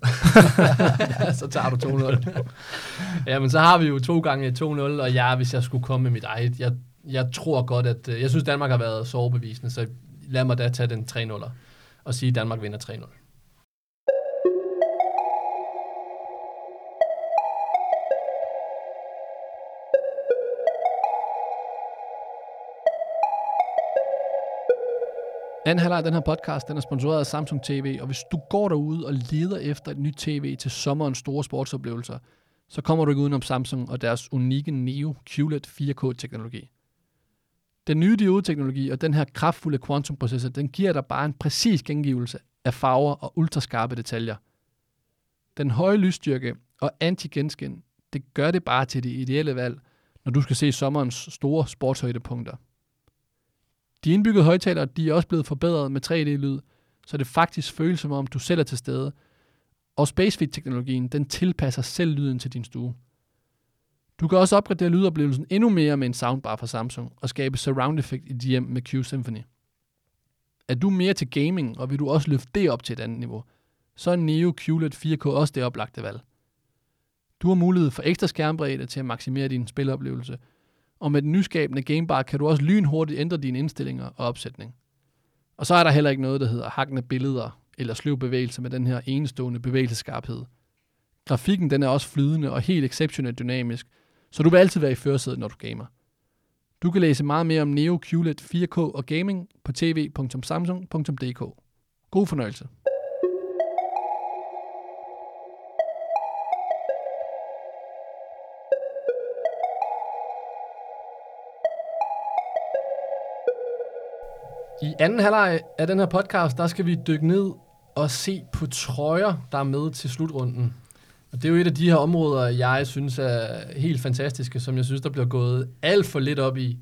så tager du 2-0. ja, men så har vi jo to gange 2-0, og jeg, hvis jeg skulle komme med mit eget, jeg, jeg tror godt, at... Jeg synes, Danmark har været så overbevisende, så lad mig da tage den 3-0'er og sige, at Danmark vinder 3-0. Anden halvleg af den her podcast, den er sponsoreret af Samsung TV, og hvis du går derude og leder efter et nyt tv til sommerens store sportsoplevelser, så kommer du ikke udenom Samsung og deres unikke Neo QLED 4K-teknologi. Den nye diodeteknologi og den her kraftfulde kvantumprocessor, den giver dig bare en præcis gengivelse af farver og ultraskarpe detaljer. Den høje lysstyrke og anti-genskin, det gør det bare til det ideelle valg, når du skal se sommerens store sportshøjdepunkter. De indbyggede højtalere de er også blevet forbedret med 3D-lyd, så det faktisk føles som om du selv er til stede. Og SpaceFit-teknologien den tilpasser selv lyden til din stue. Du kan også opgradere lydoplevelsen endnu mere med en soundbar fra Samsung og skabe surround effect i dit hjem med Q Symphony. Er du mere til gaming, og vil du også løfte det op til et andet niveau, så er Neo QLED 4K også det oplagte valg. Du har mulighed for ekstra skærmbredde til at maksimere din spiloplevelse, og med den nyskabende gamebar kan du også lynhurtigt ændre dine indstillinger og opsætning. Og så er der heller ikke noget, der hedder hakkende billeder eller sløv bevægelse med den her enestående bevægelseskarphed. Grafikken den er også flydende og helt exceptionelt dynamisk, så du vil altid være i førersædet, når du gamer. Du kan læse meget mere om Neo QLED 4K og gaming på tv.samsung.dk. God fornøjelse. I anden halvleg af den her podcast, der skal vi dykke ned og se på trøjer, der er med til slutrunden. Og det er jo et af de her områder, jeg synes er helt fantastiske, som jeg synes, der bliver gået alt for lidt op i,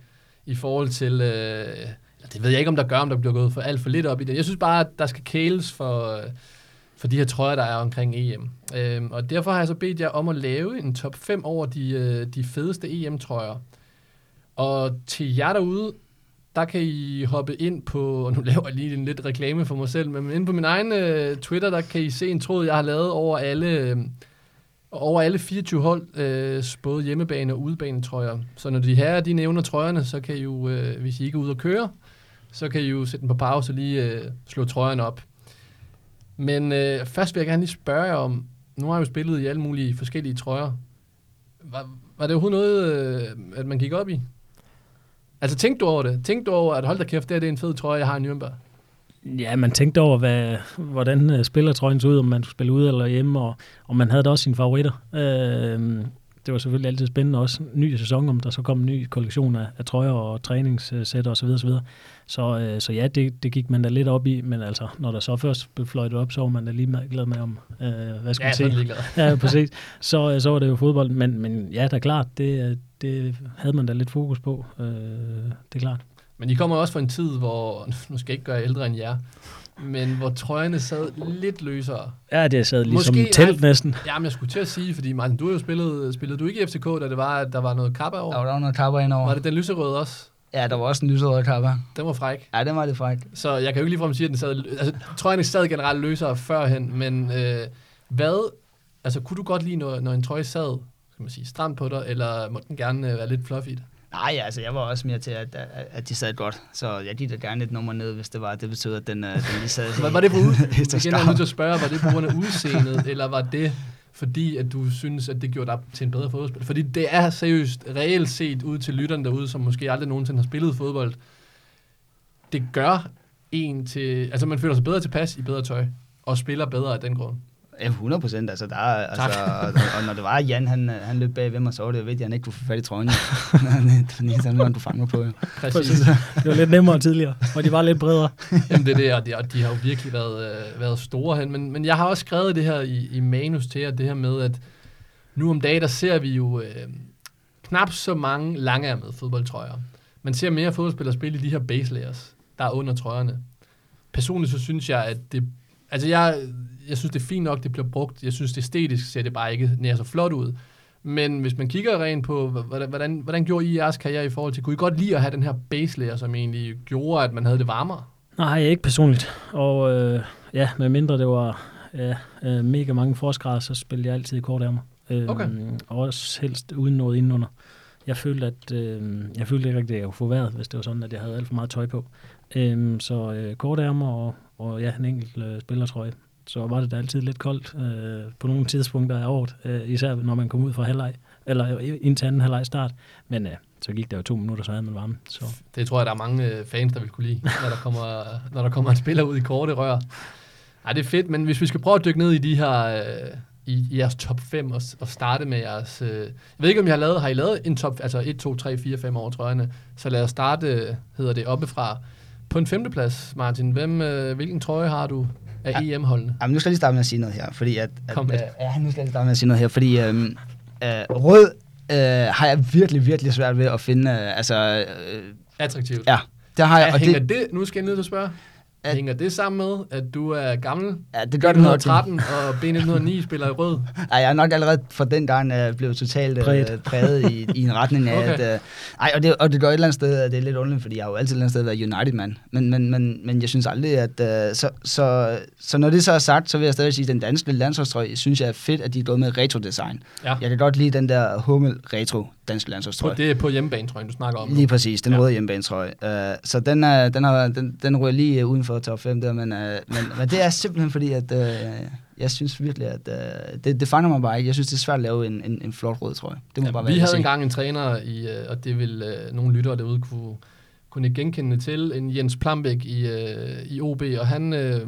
i forhold til... Øh, det ved jeg ikke, om der gør, om der bliver gået for alt for lidt op i det. Jeg synes bare, at der skal kæles for, øh, for de her trøjer, der er omkring EM. Øhm, og derfor har jeg så bedt jer om at lave en top 5 over de, øh, de fedeste EM-trøjer. Og til jer derude, der kan I hoppe ind på, og nu laver jeg lige en lidt reklame for mig selv, men ind på min egen øh, Twitter, der kan I se en tråd, jeg har lavet over alle... Øh, og over alle 24 hold, øh, både hjemmebane og udebane trøjer. Så når de her de nævner trøjerne, så kan I jo, øh, hvis I ikke er ude at køre, så kan I jo sætte den på pause og lige øh, slå trøjerne op. Men øh, først vil jeg gerne lige spørge jer om, nu har jeg jo spillet i alle mulige forskellige trøjer. Var, var det overhovedet noget, øh, at man gik op i? Altså tænkte du over det? Tænkte du over, at hold da kæft, det, er, det er en fed trøje, jeg har i Nürnberg? Ja, man tænkte over, hvad, hvordan uh, spillertrøjen så ud, om man skulle spille ude eller hjemme, og, og man havde da også sine favoritter. Uh, det var selvfølgelig altid spændende også. Ny sæson, om der så kom en ny kollektion af, af trøjer og træningssæt og så videre, så videre. Så, ja, det, det gik man da lidt op i, men altså, når der så først blev fløjtet op, så var man da lige glad med om, uh, hvad skal Ja, man sige? ja, præcis. Så, øh, så var det jo fodbold, men, men ja, det er klart, det, det havde man da lidt fokus på. Øh, det er klart. Men I kommer også fra en tid, hvor, nu skal jeg ikke gøre ældre end jer, men hvor trøjerne sad lidt løsere. Ja, det sad ligesom Måske- telt næsten. Jamen, jeg skulle til at sige, fordi Martin, du har jo spillet, spillede du ikke i FCK, da det var, at der var noget kappa over? Der var der noget kapper indover. Var det den lyserøde også? Ja, der var også en lyserød kapper. Den var fræk. Ja, den var lidt fræk. Så jeg kan jo ikke ligefrem sige, at den sad... Altså, trøjerne sad generelt løsere førhen, men øh, hvad... Altså, kunne du godt lide, når, når en trøje sad, skal man sige, stramt på dig, eller måtte den gerne øh, være lidt fluffy? Nej, altså, jeg var også mere til, at, at, at de sad godt. Så jeg gik da gerne et nummer ned, hvis det var. Det betød, at den, øh, den lige sad Var, var det på ud... Efter Igen er jeg nødt til at spørge, var det på grund af udseendet, eller var det fordi, at du synes, at det gjorde dig til en bedre fodboldspiller? Fordi det er seriøst, reelt set ud til lytterne derude, som måske aldrig nogensinde har spillet fodbold. Det gør en til... Altså, man føler sig bedre tilpas i bedre tøj, og spiller bedre af den grund. Ja, 100 procent. Altså, der er, altså, og, og, når det var Jan, han, han løb bag ved mig, så var det jo vigtigt, at han ikke kunne få fat i trøjen. det var eneste, han du fange mig på. Jo. Præcis. Det var lidt nemmere tidligere, og de var lidt bredere. Jamen, det er det, og de, og de har jo virkelig været, øh, været store hen. Men, men jeg har også skrevet det her i, i manus til jer, det her med, at nu om dagen, der ser vi jo øh, knap så mange langærmede fodboldtrøjer. Man ser mere fodboldspillere spille i de her base layers, der er under trøjerne. Personligt så synes jeg, at det... Altså, jeg, jeg synes, det er fint nok, det bliver brugt. Jeg synes, det æstetisk ser det bare ikke nær så flot ud. Men hvis man kigger rent på, hvordan, hvordan, hvordan gjorde I jeres karriere i forhold til, kunne I godt lide at have den her base layer, som egentlig gjorde, at man havde det varmere? Nej, ikke personligt. Og øh, ja, med mindre det var ja, øh, mega mange forskrader, så spillede jeg altid i kort ærmer. Øh, Okay. Og også helst uden noget indenunder. Jeg følte, at øh, jeg følte ikke rigtigt, at jeg kunne få vejret, hvis det var sådan, at jeg havde alt for meget tøj på. Øh, så øh, kort ærmer og, og ja, en enkelt øh, spillertrøje. Så var det da altid lidt koldt øh, på nogle tidspunkter af året, øh, især når man kom ud fra halvleg, eller ind til anden halvleg start. Men øh, så gik der jo to minutter, så havde man varme. Så Det tror jeg, der er mange øh, fans, der vil kunne lide, når der kommer, når der kommer en spiller ud i korte rør. Ej, det er fedt, men hvis vi skal prøve at dykke ned i de her, øh, i, i jeres top 5 og, og starte med jeres... Øh, jeg ved ikke, om I har lavet, har I lavet en top, altså 1, 2, 3, 4, 5 over trøjerne, så lad os starte, øh, hedder det, oppefra. På en femteplads, Martin, hvem, øh, hvilken trøje har du af E EM-holdene? Jamen, nu skal jeg lige starte med at sige noget her, fordi at... at Kom med øh, ja, nu skal jeg lige starte med at sige noget her, fordi øhm, øh, rød øh, har jeg virkelig, virkelig svært ved at finde, øh, altså... Øh, Attraktivt. ja, der har jeg, Ja, og hænger det, det, nu skal jeg til at spørge, At- hænger det sammen med, at du er gammel, ja, det gør det nok. 1913 og B1909 spiller i rød? Ej, jeg er nok allerede fra den gang uh, blevet totalt uh, Præget. præget i, i en retning af, Okay. at... Uh, ej, og det, og det gør et eller andet sted, at det er lidt underligt, fordi jeg har jo altid et eller andet sted været United-mand. Men, men, men, men jeg synes aldrig, at... Uh, så, så, så når det så er sagt, så vil jeg stadig sige, at den danske landsholdstrøje, synes jeg er fedt, at de er gået med retro-design. Ja. Jeg kan godt lide den der Hummel retro danske landsholdstrøje. det er på hjemmebane, tror jeg, du snakker om. nu. Lige præcis, den Ja. røde hjemmebanetrøje. Uh, så den, er, den, har, den, den ryger lige uh, for top 5 der, men, uh, men, men det er simpelthen fordi, at uh, jeg synes virkelig, at uh, det, det fanger mig bare ikke. Jeg synes, det er svært at lave en, en, en flot rød trøje. Det må Ja, bare vi være havde at engang en træner, i, øh, og det vil øh, nogle lyttere derude kunne, kunne genkende til, en Jens Plambæk i, øh, i OB, og han øh,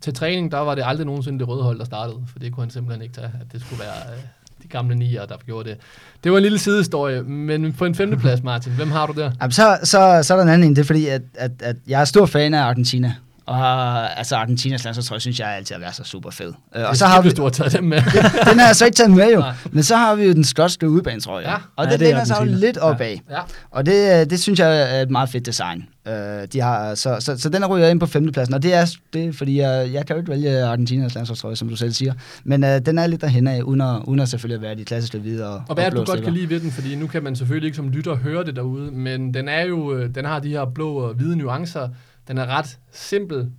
til træning, der var det aldrig nogensinde det røde hold, der startede, for det kunne han simpelthen ikke tage, at det skulle være øh, de gamle nier, der gjorde det. Det var en lille sidehistorie, men på en femteplads, Martin, hvem har du der? Jamen, så, så, så er der en anden en, det er fordi, at, at, at jeg er stor fan af Argentina. Og altså, Argentinas landsholdstrøje synes jeg altid har været så super fed. Uh, og så har vi, du har taget dem med. den har jeg så ikke taget med jo, Nej. men så har vi jo den skotske udebanetrøje. Ja. Og Ja, det det er Argentina. lidt opad. ja. Og det, øh, det synes jeg er et meget fedt design. Uh, de har, så, så, så den er ryger ind på femtepladsen, og det er, det er fordi, jeg, jeg kan jo ikke vælge Argentinas landsholdstrøje, som du selv siger. Men uh, den er lidt derhen af, uden at, uden at selvfølgelig være de klassiske hvide og, Og hvad er det, du godt kan lide ved den? Fordi nu kan man selvfølgelig ikke som lytter høre det derude, men den er jo, øh, den har de her blå og hvide nuancer. Den er ret simpel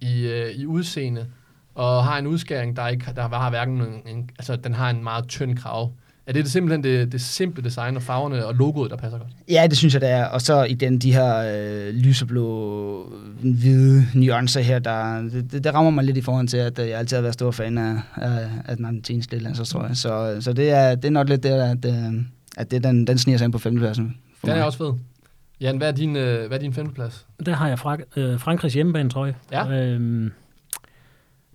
i, øh, i udseende. og har en udskæring, der ikke der har hverken en, en, altså den har en meget tynd krav. Er det, det simpelthen det, det simple design og farverne og logoet, der passer godt? Ja, det synes jeg, det er. Og så igen de her øh, lyseblå, hvide nuancer her, der, det, det, det rammer mig lidt i forhold til, at øh, jeg altid har været stor fan af, af, af den argentinske landsholdstrøje. Så, så det, er, det er nok lidt det, at, øh, at det, den, den sniger sig ind på femtepladsen. Den er mig. også fed. Jan, hvad er din, øh, hvad er din femteplads? Der har jeg fra, øh, Frankrigs hjemmebane, tror jeg. Ja. Øhm,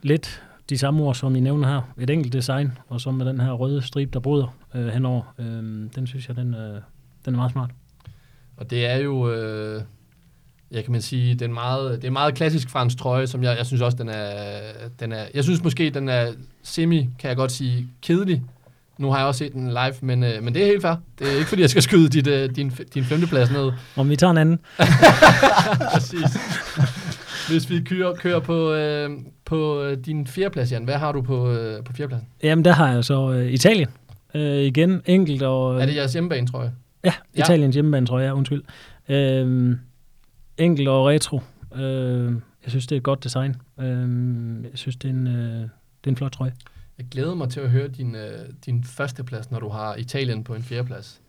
lidt de samme ord, som I nævner her. Et enkelt design, og så med den her røde stribe, der bryder øh, henover. Øhm, den synes jeg, den, øh, den er meget smart. Og det er jo, øh, jeg kan man sige, det er en meget, det er en meget klassisk fransk trøje, som jeg, jeg synes også, den er, den er, jeg synes måske, den er semi, kan jeg godt sige, kedelig. Nu har jeg også set den live, men, øh, men det er helt fair. Det er ikke, fordi jeg skal skyde dit, øh, din, din femteplads ned. Om vi tager en anden. Præcis. Hvis vi kører, kører på, øh, på øh, din fjerdeplads, Jan, hvad har du på, øh, på fjerdepladsen? Jamen, der har jeg så øh, Italien. Øh, igen, enkelt og... Er det jeres hjemmebane, tror jeg? Ja, Ja. Italiens hjemmebane, tror jeg, undskyld. Øhm, enkel og retro. Øh, jeg synes, det er et godt design. Øh, jeg synes, det er en, øh, det er en flot trøje. Jeg glæder mig til at høre din, øh, din første plads, når du har Italien på en fjerdeplads.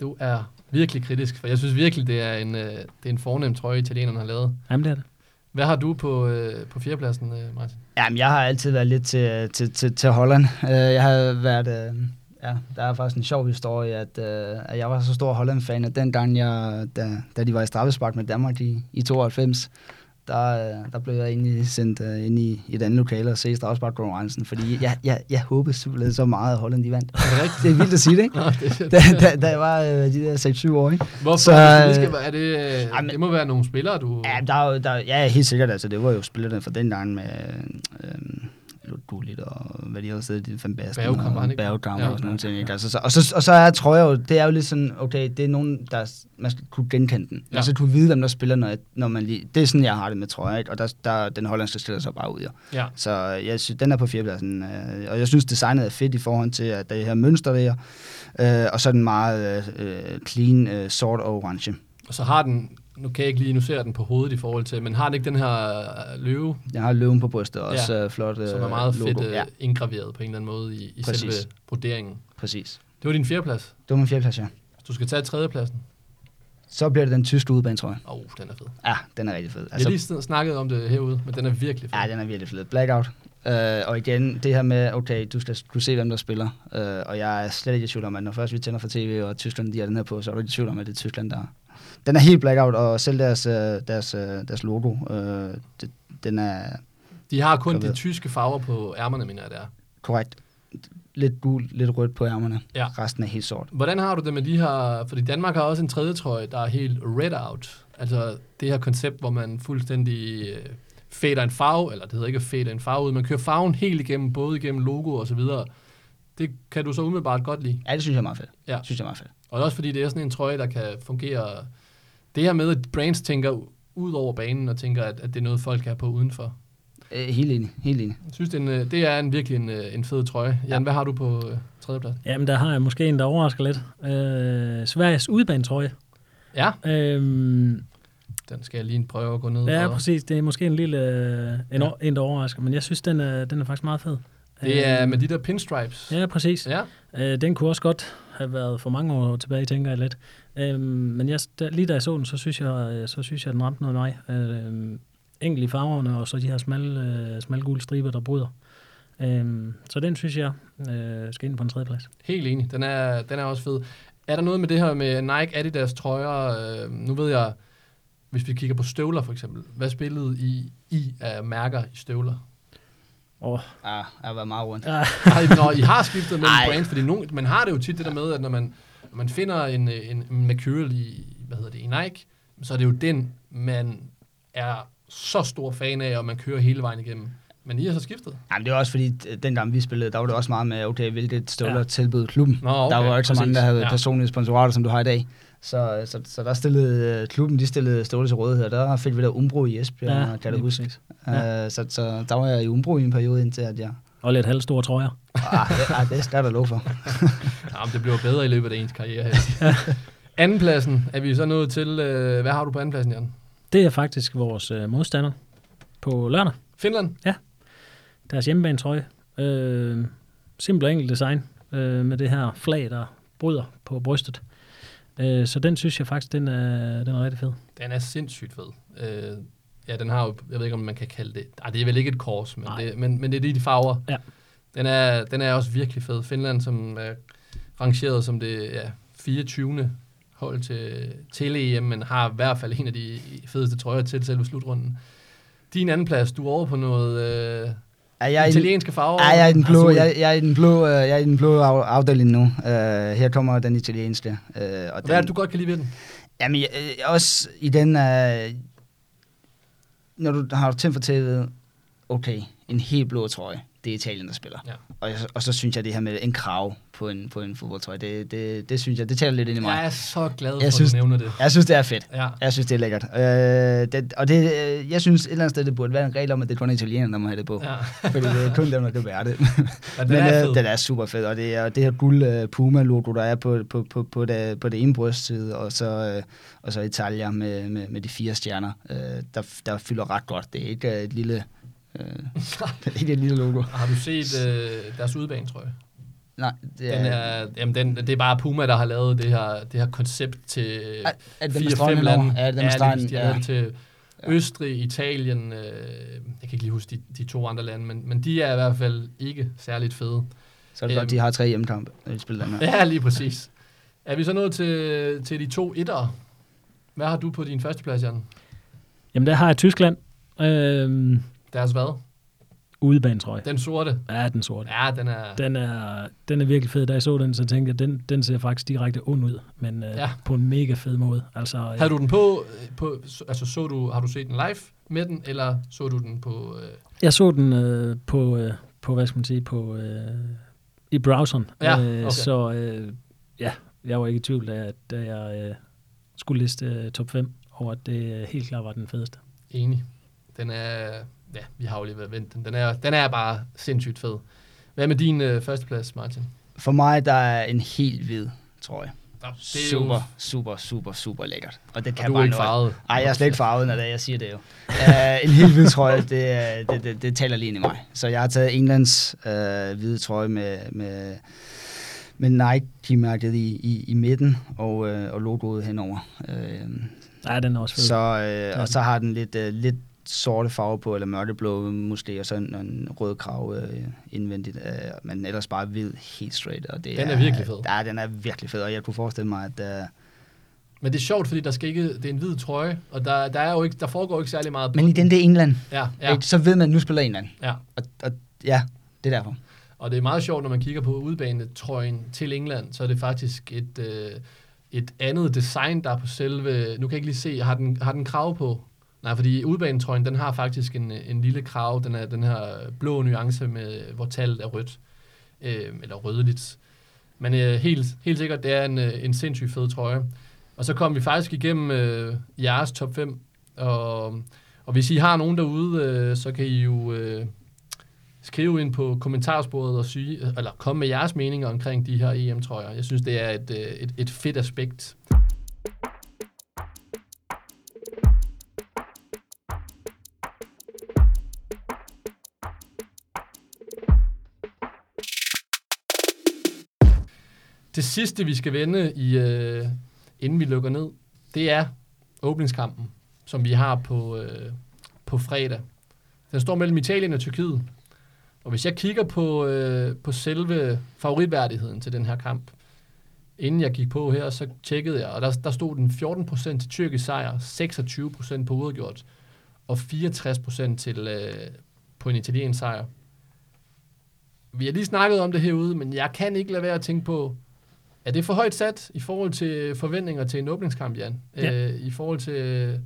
Du er virkelig kritisk, for jeg synes virkelig, det er en, øh, det er en fornem trøje, italienerne har lavet. Jamen, det er det. Hvad har du på, øh, på fjerdepladsen, øh, Martin? Jamen, jeg har altid været lidt til, til, til, til Holland. Øh, jeg har været... Øh, ja, der er faktisk en sjov historie, at, øh, at jeg var så stor Holland-fan, at dengang, jeg, da, da de var i straffespark med Danmark i, i 92, der, øh, der blev jeg egentlig sendt uh, ind i, i et andet lokale og se straffespark-konkurrencen, fordi jeg, jeg, jeg håbede simpelthen så meget, at Holland de vandt. Er det rigtigt? Det er vildt at sige det, ikke? Nå, det, Da, da, da jeg var uh, de der 6-7 år, ikke? Hvorfor? Så, øh, er det, øh, jamen- det må være nogle spillere, du... Ja, der, er der, ja, helt sikkert. Altså, det var jo spillerne fra den gang med øh, Ludulit og hvad de hedder, de fem bassen. Bergkamp, ikke? Bergkamp og sådan nogle ting. Ikke? Altså, så, og, så, og så er, tror jeg jo, det er jo lidt sådan, okay, det er nogen, der man skal kunne genkende den. Ja. Skal kunne vide, hvem der spiller, når, når man lige... Det er sådan, jeg har det med trøjer, ikke? Og der, der, den hollandske stiller sig bare ud, ja. Ja. Så jeg synes, den er på fjerdepladsen. Øh, og jeg synes, designet er fedt i forhold til, at det her mønster der, øh, og så er den meget øh, clean, øh, sort og orange. Og så har den, nu kan jeg ikke lige, nu ser jeg den på hovedet i forhold til, men har den ikke den her øh, løve, Jeg har løven på brystet, og Ja, også øh, flot øh, som er meget logo. fedt øh, Ja, indgraveret på en eller anden måde i, i Præcis. selve broderingen. præcis. Det var din fjerdeplads. Det var min fjerdeplads, ja. Du skal tage tredjepladsen. Så bliver det den tyske udebane, tror jeg. Åh, oh, den er fed. Ja, den er rigtig fed. Altså, jeg har lige snakket om det herude, men den er virkelig fed. ja, den er virkelig fed. Blackout. Uh, og igen, det her med, okay, du skal kunne se, hvem der spiller. Uh, og jeg er slet ikke i tvivl om, at når først vi tænder for tv, og Tyskland de har den her på, så er du ikke i tvivl om, at det er Tyskland, der... Den er helt blackout, og selv deres, uh, deres, uh, deres logo, uh, det, den er De har kun de tyske farver på ærmerne, mener jeg, det er. korrekt. Lidt gul, lidt rødt på ærmerne. Ja. Resten er helt sort. Hvordan har du det med de her, fordi Danmark har også en tredje trøje, der er helt red out. Altså det her koncept, hvor man fuldstændig øh, fader en farve, eller det hedder ikke fader en farve ud, man kører farven helt igennem, både igennem logo og så videre. Det kan du så umiddelbart godt lide. Ja, det synes jeg er meget fedt. Ja. synes jeg er meget fedt. Og også fordi det er sådan en trøje, der kan fungere... Det her med, at brands tænker ud over banen og tænker, at, at det er noget, folk kan have på udenfor. Uh, helt enig, helt enig. Jeg synes, det er, en, øh, det er en, virkelig en, øh, en fed trøje. Jan, hvad har du på øh, tredjeplads? Jamen, der har jeg måske en, der overrasker lidt. Øh, Sveriges udbanetrøje. Ja, Øhm, den skal jeg lige prøve at gå ned ja, og... præcis. Det er måske en lille øh, en, Ja. en, der overrasker, men jeg synes, den er, den er faktisk meget fed. Det er Øhm, med de der pinstripes. Ja, præcis. Ja. Øh, den kunne også godt have været for mange år tilbage, tænker jeg lidt. Øhm, men jeg, da, lige da jeg så den, så synes jeg, øh, så synes jeg den ramte noget mig. Øhm, enkelt i farverne, og så de her smalle, øh, smalle gule striber, der bryder. Øhm, så den synes jeg øh, skal ind på en tredje plads. Helt enig. Den er, den er også fed. Er der noget med det her med Nike Adidas trøjer? Øh, nu ved jeg, hvis vi kigger på støvler for eksempel. Hvad spillede I, I af mærker i støvler? Og, Ja, jeg har været meget rundt. ja, Ej, når I har skiftet mellem Ej. brands, fordi nogen, man har det jo tit det der med, at når man, når man finder en, en, en Mercurial i, hvad hedder det, i Nike, så er det jo den, man er så stor fan af, og man kører hele vejen igennem. Men I har så skiftet. Jamen, det er også fordi, d- dengang vi spillede, der var det også meget med, okay, hvilket støvler Ja. ja. tilbød klubben. Nå, okay, der var jo ikke så mange, der havde Ja. ja. personlige sponsorater, som du har i dag. Så, så, så der stillede øh, klubben, de stillede støvler til rådighed, og der fik vi der Umbro i Esbjerg, ja, kan du huske. præcis. Ja. Uh, så, så der var jeg i Umbro i en periode, indtil at jeg... Og lidt halvstore trøjer. Ah, det, ah, det skal da lov for. Jamen, det bliver bedre i løbet af ens karriere her. Andenpladsen er vi så nået til. Øh, hvad har du på andenpladsen, Jan? Det er faktisk vores øh, modstander på lørdag. Finland? Deres hjemmebanetrøje. Øh, simpel og enkelt design øh, med det her flag, der bryder på brystet. Øh, så den synes jeg faktisk, den er, den er rigtig fed. Den er sindssygt fed. Øh, ja, den har jo, jeg ved ikke, om man kan kalde det, nej, det er vel ikke et kors, men, Nej. det, men, men det er de farver. Ja. Den er, den er også virkelig fed. Finland, som er rangeret som det ja, 24. hold til, til EM, men har i hvert fald en af de fedeste trøjer til selve slutrunden. Din anden plads, du er over på noget øh, Er jeg, italienske farver. er jeg i den blå, jeg, jeg er i den blå, øh, jeg er i den blå af- afdeling nu. Uh, her kommer den italienske. Uh, og Hvad er den, det, du godt kan lide ved den? Jamen, jeg, øh, også i den, uh, når du har tændt for tv'et, okay, en helt blå trøje, det er Italien, der spiller. Ja. Og, og så synes jeg, det her med en krav på en, på en fodboldtrøje, det, det, det synes jeg, det taler lidt ind i mig. Jeg er så glad for, Jeg at synes- du nævner det. Jeg synes, det er fedt. Ja. Jeg synes, det er lækkert. Øh, det, og det, øh, jeg synes et eller andet sted, det burde være en regel om, at det kun er italienerne, der må have det på. ja. Fordi det er kun dem, der kan være det. Den Men er øh, den er super fed, og det er det her guld uh, Puma-logo, der er på, på, på, på, det, på det ene brystside, og så, uh, og så Italia med, med, med de fire stjerner, uh, der, der fylder ret godt. Det er ikke uh, et lille... Uh, det er ikke et lille logo. Har du set øh, deres udebanetrøje? Nej, det Den er, jamen den, det er bare Puma, der har lavet det her, det her koncept til er, er det den med 4-5 stregen lande. Ja, stregen, det, de har ja. det til Østrig, Italien, øh, jeg kan ikke lige huske de, de to andre lande, men, men de er i hvert fald ikke særligt fede. Så er det godt, Øhm. de har tre hjemmekampe, når de spiller den her. Ja, lige præcis. Er vi så nået til, til de to etter? Hvad har du på din første plads, Jan? Jamen, der har jeg Tyskland. Øh, Deres hvad? udebanetrøje. Den sorte? Ja, den sorte. Ja, den er... Den er, den er virkelig fed. Da jeg så den, så tænkte jeg, den, den ser faktisk direkte ond ud, men øh, Ja. på en mega fed måde. Altså, øh, Havde du den på, øh, på altså så du, har du set den live med den, eller så du den på... Øh, Jeg så den øh, på, øh, på, hvad skal man sige, på, øh, i browseren. Ja, øh, okay. Så øh, ja, jeg var ikke i tvivl, da, da jeg øh, skulle liste øh, top 5 over, at det øh, helt klart var den fedeste. Enig. Den er... Ja, vi har jo lige været vendt den. Den er, den er bare sindssygt fed. Hvad med din øh, førsteplads, Martin? For mig, der er en helt hvid trøje. Nå, Super, super, super, super lækkert. Og det og kan du er bare ikke noget. farvet. Ej, jeg er slet ikke farvet, når det er, jeg siger det jo. Uh, en helt hvid trøje, det, er- det, det, det taler lige ind i mig. Så jeg har taget Englands uh, hvide trøje med, med, med Nike-mærket i, i, i midten og, uh, og logoet henover. Uh, Nej, den er også fed. så, uh, og så har den lidt, uh, lidt sorte farve på, eller mørkeblå måske, og så en, en rød krav uh, indvendigt. Uh, men ellers bare hvid, helt straight. Og det Den er virkelig fed. Ja, den er virkelig fed, og jeg kunne forestille mig, at... Uh, Men det er sjovt, fordi der skal ikke, det er en hvid trøje, og der, der, er jo ikke, der foregår ikke særlig meget men i den, det er England. Ja, Ja. Så ved man, at nu spiller England. ja. Og, og ja, det er derfor. Og det er meget sjovt, når man kigger på udebanetrøjen til England, så er det faktisk et, øh, et andet design, der er på selve... Nu kan jeg ikke lige se, har den, har den krav på? Nej, fordi udbanetrøjen, den har faktisk en, en lille krav, den er den her blå nuance, med, hvor tallet er rødt, øh, eller rødligt. Men øh, helt, helt sikkert, det er en, øh, en sindssygt fed trøje. Og så kom vi faktisk igennem øh, jeres top 5, og, og hvis I har nogen derude, øh, så kan I jo... Øh, skrive ind på kommentarsporet og sige, eller komme med jeres meninger omkring de her EM-trøjer. Jeg synes, det er et, øh, et, et fedt aspekt. Det sidste, vi skal vende, i, øh, inden vi lukker ned, det er åbningskampen, som vi har på, øh, på fredag. Den står mellem Italien og Tyrkiet. Og hvis jeg kigger på, øh, på selve favoritværdigheden til den her kamp, inden jeg gik på her, så tjekkede jeg, og der, der stod den 14% til tyrkisk sejr, 26% på uafgjort, og 64% til, øh, på en italiensk sejr. Vi har lige snakket om det herude, men jeg kan ikke lade være at tænke på, er det for højt sat i forhold til forventninger til en åbningskamp, Jan? Ja. Øh, I forhold til...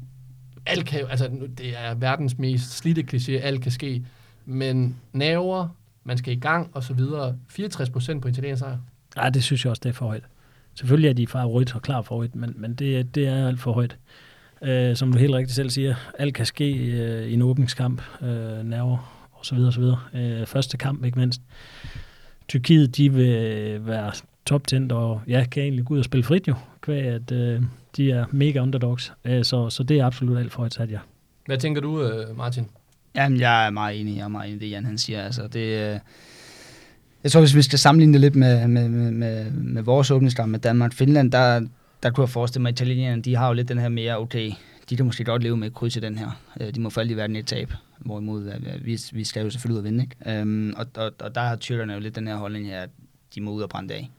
Alt kan, altså, det er verdens mest slidte kliché, alt kan ske. Men naver, man skal i gang, og så videre. 64 procent på italiensk sejr. Ja, det synes jeg også, det er for højt. Selvfølgelig er de favorit og klar favorit, men, men det, det er alt for højt. Øh, som du helt rigtigt selv siger, alt kan ske øh, i en åbningskamp, øh, nerver og så videre, og så videre. Øh, første kamp, ikke mindst. Tyrkiet, de vil være toptændt, og ja, kan egentlig gå ud og spille frit jo, kvæg at øh, de er mega underdogs. Øh, så, så det er absolut alt for højt sat, ja. Hvad tænker du, øh, Martin? Jamen, jeg er meget enig. Jeg er meget enig i det, Jan han siger. Altså, det, øh, jeg tror, hvis vi skal sammenligne det lidt med, med, med, med, med vores åbningskamp med Danmark Finland, der, der kunne jeg forestille mig, at italienerne, de har jo lidt den her mere, okay, de kan måske godt leve med at krydse den her. Øh, de må falde i verden et tab, hvorimod vi, vi skal jo selvfølgelig ud og vinde. Ikke? Øhm, og, og, og der har tyrkerne jo lidt den her holdning her, at de må ud og brænde af.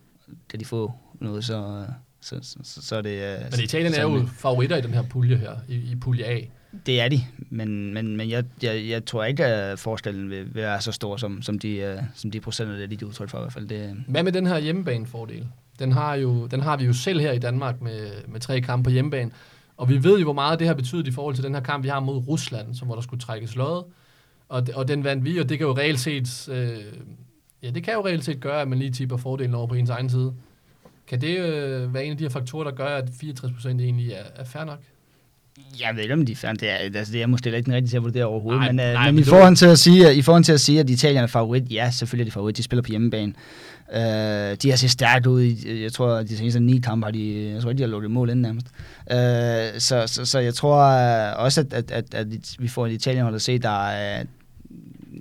Kan de få noget, så, så, så, så, så er det... Men Italien er jo favoritter i den her pulje her, i, i pulje A. Det er de, men, men, men jeg, jeg, jeg tror ikke, at forskellen vil, vil være så stor, som, som, de, uh, som de procenter, der de udtryk for i hvert fald. Det, Hvad med den her hjemmebanefordel? Den har, jo, den har vi jo selv her i Danmark med, med tre kampe på hjemmebane. Og vi ved jo, hvor meget det har betydet i forhold til den her kamp, vi har mod Rusland, som hvor der skulle trækkes lod. Og, og den vandt vi, og det kan jo reelt set, øh, ja, det kan jo reelt set gøre, at man lige tipper fordelen over på ens egen side. Kan det øh, være en af de her faktorer, der gør, at 64% egentlig er, er fair nok? Jeg ved ikke, om de er færdige. Det er, altså, det er måske ikke den rigtige til at vurdere overhovedet. Nej, men, uh, nej, men, men i, forhold til at sige, i forhold til at sige, at Italien er favorit, ja, selvfølgelig er de favorit. De spiller på hjemmebane. Uh, de har set stærkt ud. Jeg tror, at de seneste ni kampe har de, jeg tror de har lukket mål inden nærmest. Uh, så, så, så, jeg tror uh, også, at, at, at, at vi får et Italien hold at se, der er...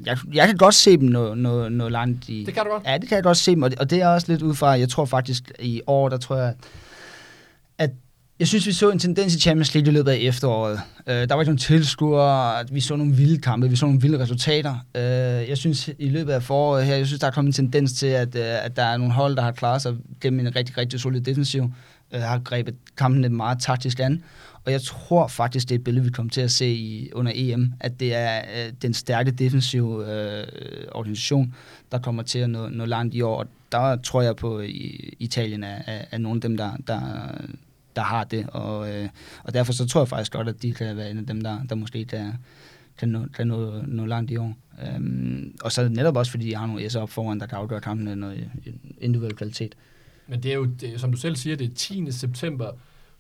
Jeg, jeg kan godt se dem nå, nå, nå langt i... Det kan du godt. Ja, det kan jeg godt se dem, og det, og det er også lidt ud fra, jeg tror faktisk i år, der tror jeg, at jeg synes, vi så en tendens i Champions League i løbet af efteråret. Øh, der var ikke nogen tilskuere, vi så nogle vilde kampe, vi så nogle vilde resultater. Øh, jeg synes, i løbet af foråret her, jeg synes, der er kommet en tendens til, at, øh, at der er nogle hold, der har klaret sig gennem en rigtig, rigtig solid defensiv, øh, har grebet kampene meget taktisk an. Og jeg tror faktisk, det er et billede, vi kommer til at se i, under EM, at det er øh, den stærke defensive øh, organisation, der kommer til at nå, nå langt i år. Og der tror jeg på, i Italien er, er, er nogle af dem, der, der, der har det. Og, øh, og derfor så tror jeg faktisk godt, at de kan være en af dem, der, der måske kan, kan, nå, kan nå, nå langt i år. Øhm, og så netop også, fordi de har nogle S'er op foran, der kan afgøre kampene noget øh, individuel kvalitet. Men det er jo, det, som du selv siger, det er 10. september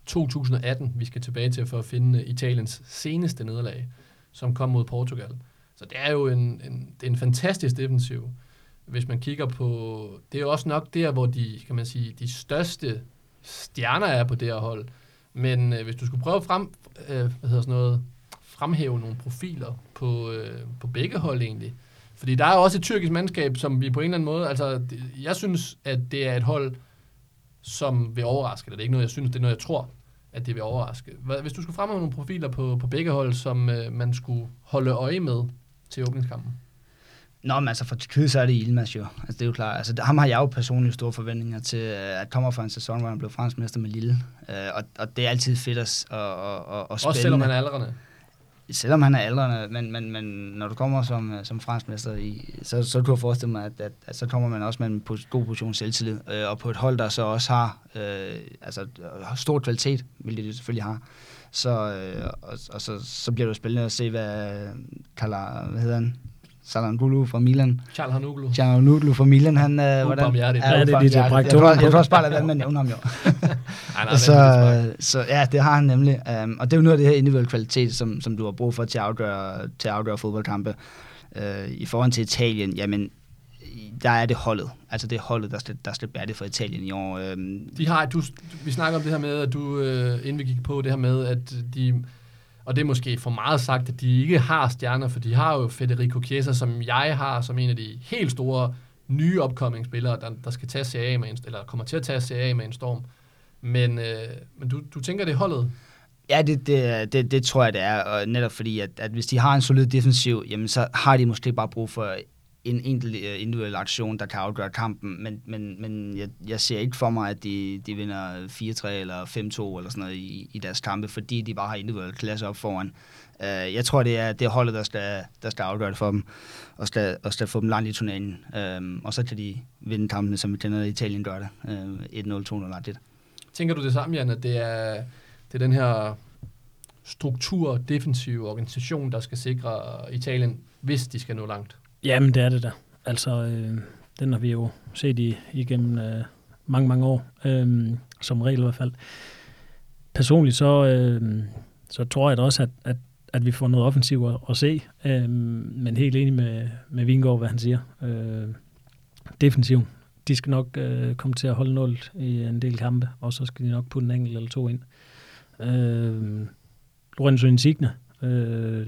2018, vi skal tilbage til for at finde Italiens seneste nederlag, som kom mod Portugal. Så det er jo en, en, det er en fantastisk defensiv. Hvis man kigger på, det er jo også nok der, hvor de, kan man sige, de største stjerner er på det her hold. Men øh, hvis du skulle prøve at frem, øh, hvad hedder sådan noget, fremhæve nogle profiler på, øh, på begge hold egentlig. Fordi der er jo også et tyrkisk mandskab, som vi på en eller anden måde, altså jeg synes, at det er et hold, som vil overraske. Eller det er ikke noget, jeg synes, det er noget, jeg tror, at det vil overraske. Hvis du skulle fremhæve nogle profiler på, på begge hold, som øh, man skulle holde øje med til åbningskampen. Nå, men altså for Tyrkiet, så er det Ilmaz jo. Altså det er jo klart. Altså ham har jeg jo personligt store forventninger til, øh, at kommer fra en sæson, hvor han blev fransk mester med Lille. Øh, og, og det er altid fedt at, og, og, og spændende. Også selvom han er aldrende. Selvom han er aldrende, men, men, men når du kommer som, øh, som fransk mester, i, så, så kunne jeg forestille mig, at, at, at så kommer man også med en god position selvtillid. Øh, og på et hold, der så også har øh, altså, øh, stor kvalitet, hvilket det selvfølgelig har. Så, øh, og, og så, så bliver det jo spændende at se, hvad, øh, Kala, hvad hedder han? Salanoglu fra Milan. Charles Hanoglu. Cianoglu fra Milan, han... Øh, Ja, det er DJ ubarmhjertigt. Bragt Jeg tror, også bare, at man nævner ham jo. Så, så, ja, det har han nemlig. Um, og det er jo noget af det her individuelle kvalitet, som, som du har brug for til at afgøre, til at afgøre fodboldkampe. Uh, I forhold til Italien, jamen, der er det holdet. Altså det er holdet, der skal, der skal bære det for Italien i år. Um, De har, du, vi snakker om det her med, at du, øh, inden vi gik på det her med, at de, og det er måske for meget sagt, at de ikke har stjerner, for de har jo Federico Chiesa, som jeg har som en af de helt store nye upcoming spillere, der, der skal tage Serie A med en, eller kommer til at tage Serie A med en storm. Men, øh, men du, du tænker, det er holdet? Ja, det, det, det, det tror jeg, det er. Og netop fordi, at, at hvis de har en solid defensiv, jamen så har de måske bare brug for en enkelt øh, individuel aktion, der kan afgøre kampen. Men, men, men jeg, jeg ser ikke for mig, at de, de vinder 4-3 eller 5-2 eller sådan noget i, i deres kampe, fordi de bare har individuelle klasse op foran. Uh, jeg tror, det er, det er holdet, der skal, der skal afgøre det for dem, og skal, og skal få dem langt i turneringen. Uh, og så kan de vinde kampene, som vi kender, at Italien gør det. Uh, 1-0, 2-0, lidt. Tænker du det samme, Jan, at det er, det er den her struktur, defensive organisation, der skal sikre Italien, hvis de skal nå langt? Jamen, det er det da. Altså, øh, den har vi jo set i, igennem øh, mange, mange år, øh, som regel i hvert fald. Personligt så, øh, så tror jeg da også, at, at, at vi får noget offensivt at, at se, øh, men helt enig med, med Vingård, hvad han siger. Øh, defensiv. De skal nok øh, komme til at holde 0 i en del kampe, og så skal de nok putte en enkelt eller to ind. Øh, Lorenzo Insigne, øh,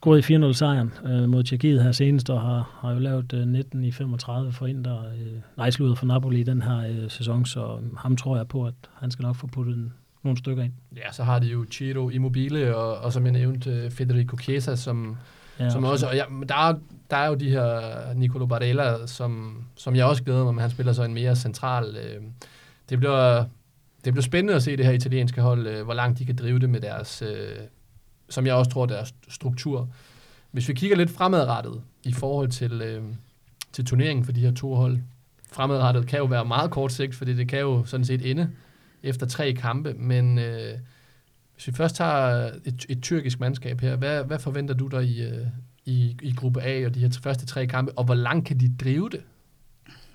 scoret i 4-0-sejren øh, mod Tjekkiet her senest, og har, har jo lavet øh, 19 i 35 for Inter. Øh, nej, slutter for Napoli i den her øh, sæson, så ham tror jeg på, at han skal nok få puttet en, nogle stykker ind. Ja, så har de jo Ciro Immobile, og, og som jeg nævnte, øh, Federico Chiesa, som, ja, som også... Og ja, der, er, der er jo de her Nicolo Barella, som, som jeg også glæder mig, men han spiller så en mere central... Øh, det bliver, det bliver spændende at se det her italienske hold, øh, hvor langt de kan drive det med deres... Øh, som jeg også tror, deres struktur. Hvis vi kigger lidt fremadrettet i forhold til, øh, til turneringen for de her to hold, fremadrettet kan jo være meget kort sigt, fordi det kan jo sådan set ende efter tre kampe, men øh, hvis vi først tager et, et tyrkisk mandskab her, hvad, hvad forventer du der i, øh, i, i gruppe A og de her første tre kampe, og hvor langt kan de drive det?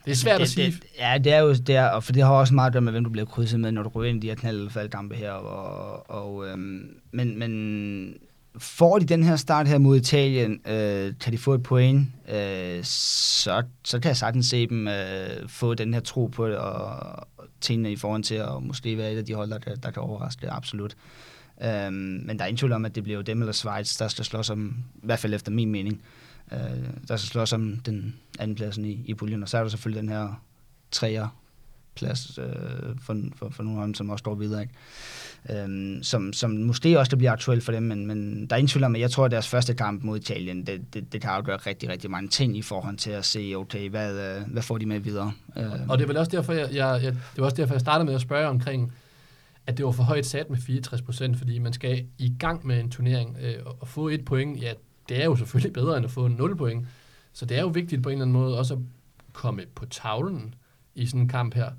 Det er svært det, at sige. Det, ja, det er jo det er, og for det har også meget at gøre med, hvem du bliver krydset med, når du går ind i de her knald- eller faldkampe her. Og, og, øhm, men, men får de den her start her mod Italien, øh, kan de få et point, øh, så, så kan jeg sagtens se dem øh, få den her tro på det, og tingene i forhold til at måske være et af de hold, der, der kan overraske det, absolut. Øhm, men der er ingen tvivl om, at det bliver jo dem eller Schweiz, der skal slås om, i hvert fald efter min mening, øh, øh, der skal slås om den anden pladsen i, i puljen. Og så er der selvfølgelig den her træer plads øh, for, for, for nogle af dem, som også står videre. Ikke? Øhm, som, som måske også det bliver aktuelt for dem, men, men der er ingen tvivl om, at jeg tror, at deres første kamp mod Italien, det, det, det kan afgøre rigtig, rigtig mange ting i forhold til at se, okay, hvad, øh, hvad får de med videre. Øh. Og det er vel også derfor, jeg, jeg, jeg, det var også derfor, jeg startede med at spørge omkring, at det var for højt sat med 64 procent, fordi man skal i gang med en turnering øh, og få et point, ja, det er jo selvfølgelig bedre end at få 0 point. Så det er jo vigtigt på en eller anden måde også at komme på tavlen i sådan en kamp her.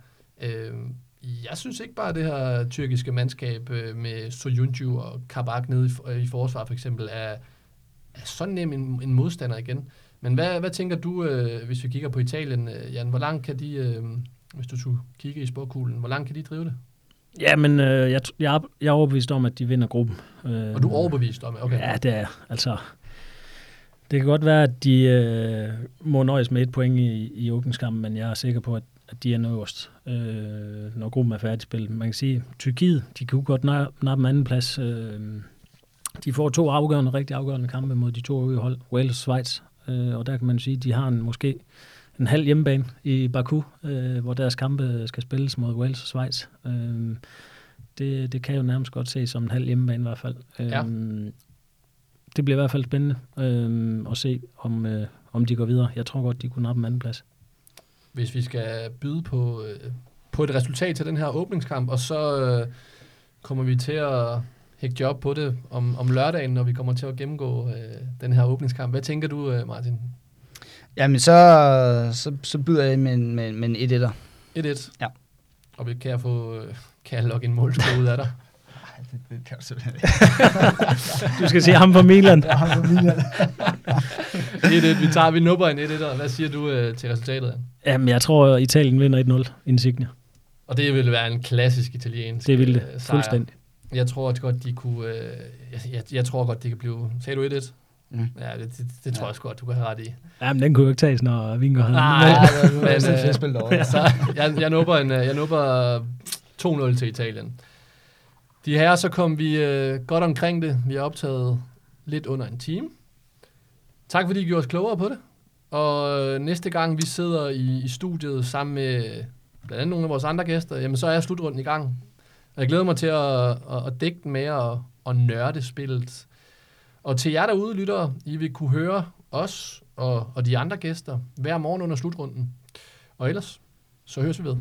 Øh, jeg synes ikke bare, at det her tyrkiske mandskab øh, med Soyuncu og Kabak nede i, øh, i forsvar for eksempel er, er så nem en, en modstander igen. Men hvad, hvad tænker du, øh, hvis vi kigger på Italien, øh, Jan? Hvor langt kan de, øh, hvis du skulle kigge i sporkuglen, hvor langt kan de drive det? Ja, men øh, jeg, jeg, jeg er overbevist om, at de vinder gruppen. Øh, og du er overbevist om det? Okay. Ja, det er Altså, det kan godt være, at de øh, må nøjes med et point i, i åbningskampen, men jeg er sikker på, at, at de er øverst, øh, når gruppen er færdigspillet. Man kan sige, at Tyrkiet, de kunne godt nappe en anden plads. Øh, de får to afgørende, rigtig afgørende kampe mod de to øvrige hold, Wales og Schweiz. Øh, og der kan man sige, at de har en, måske en halv hjemmebane i Baku, øh, hvor deres kampe skal spilles mod Wales og Schweiz. Øh, det, det kan jo nærmest godt ses som en halv hjemmebane i hvert fald. Ja. Øh, det bliver i hvert fald spændende øh, at se, om, øh, om de går videre. Jeg tror godt, de kunne nappe en anden plads. Hvis vi skal byde på, øh, på et resultat til den her åbningskamp, og så øh, kommer vi til at hægte job på det om, om lørdagen, når vi kommer til at gennemgå øh, den her åbningskamp. Hvad tænker du, øh, Martin? Jamen, så, så, så byder jeg med, med, med en 1-1'er. 1-1? Ja. Og kan jeg få, øh, kan jeg logge en mål ud af dig? Det, det kan du simpelthen ikke. du skal sige ham fra Milan. ja, ham fra Milan. 1-1, vi tager, vi nupper en 1-1. Hvad siger du øh, til resultatet? Jamen, jeg tror, Italien vinder 1-0 Insignia. Og det ville være en klassisk italiensk Det ville det, øh, fuldstændig. Jeg tror at godt, de kunne... Øh, jeg, jeg, jeg tror godt, det kan blive... Sagde du 1-1? Mm. Ja, det, det, det tror ja. jeg også godt, du kan have ret i. Ja, men den kunne jo ikke tages, når Vingo havde Nej, ja, men, øh, så jeg, jeg nubber, en, jeg nubber 2-0 til Italien. De her, så kom vi øh, godt omkring det. Vi har optaget lidt under en time. Tak fordi I gjorde os klogere på det. Og øh, næste gang vi sidder i, i studiet sammen med øh, blandt andet nogle af vores andre gæster, jamen så er slutrunden i gang. Og jeg glæder mig til at, at, at dække den med og, og nørde spillet. Og til jer derude, lyttere, I vil kunne høre os og, og de andre gæster hver morgen under slutrunden. Og ellers, så høres vi ved.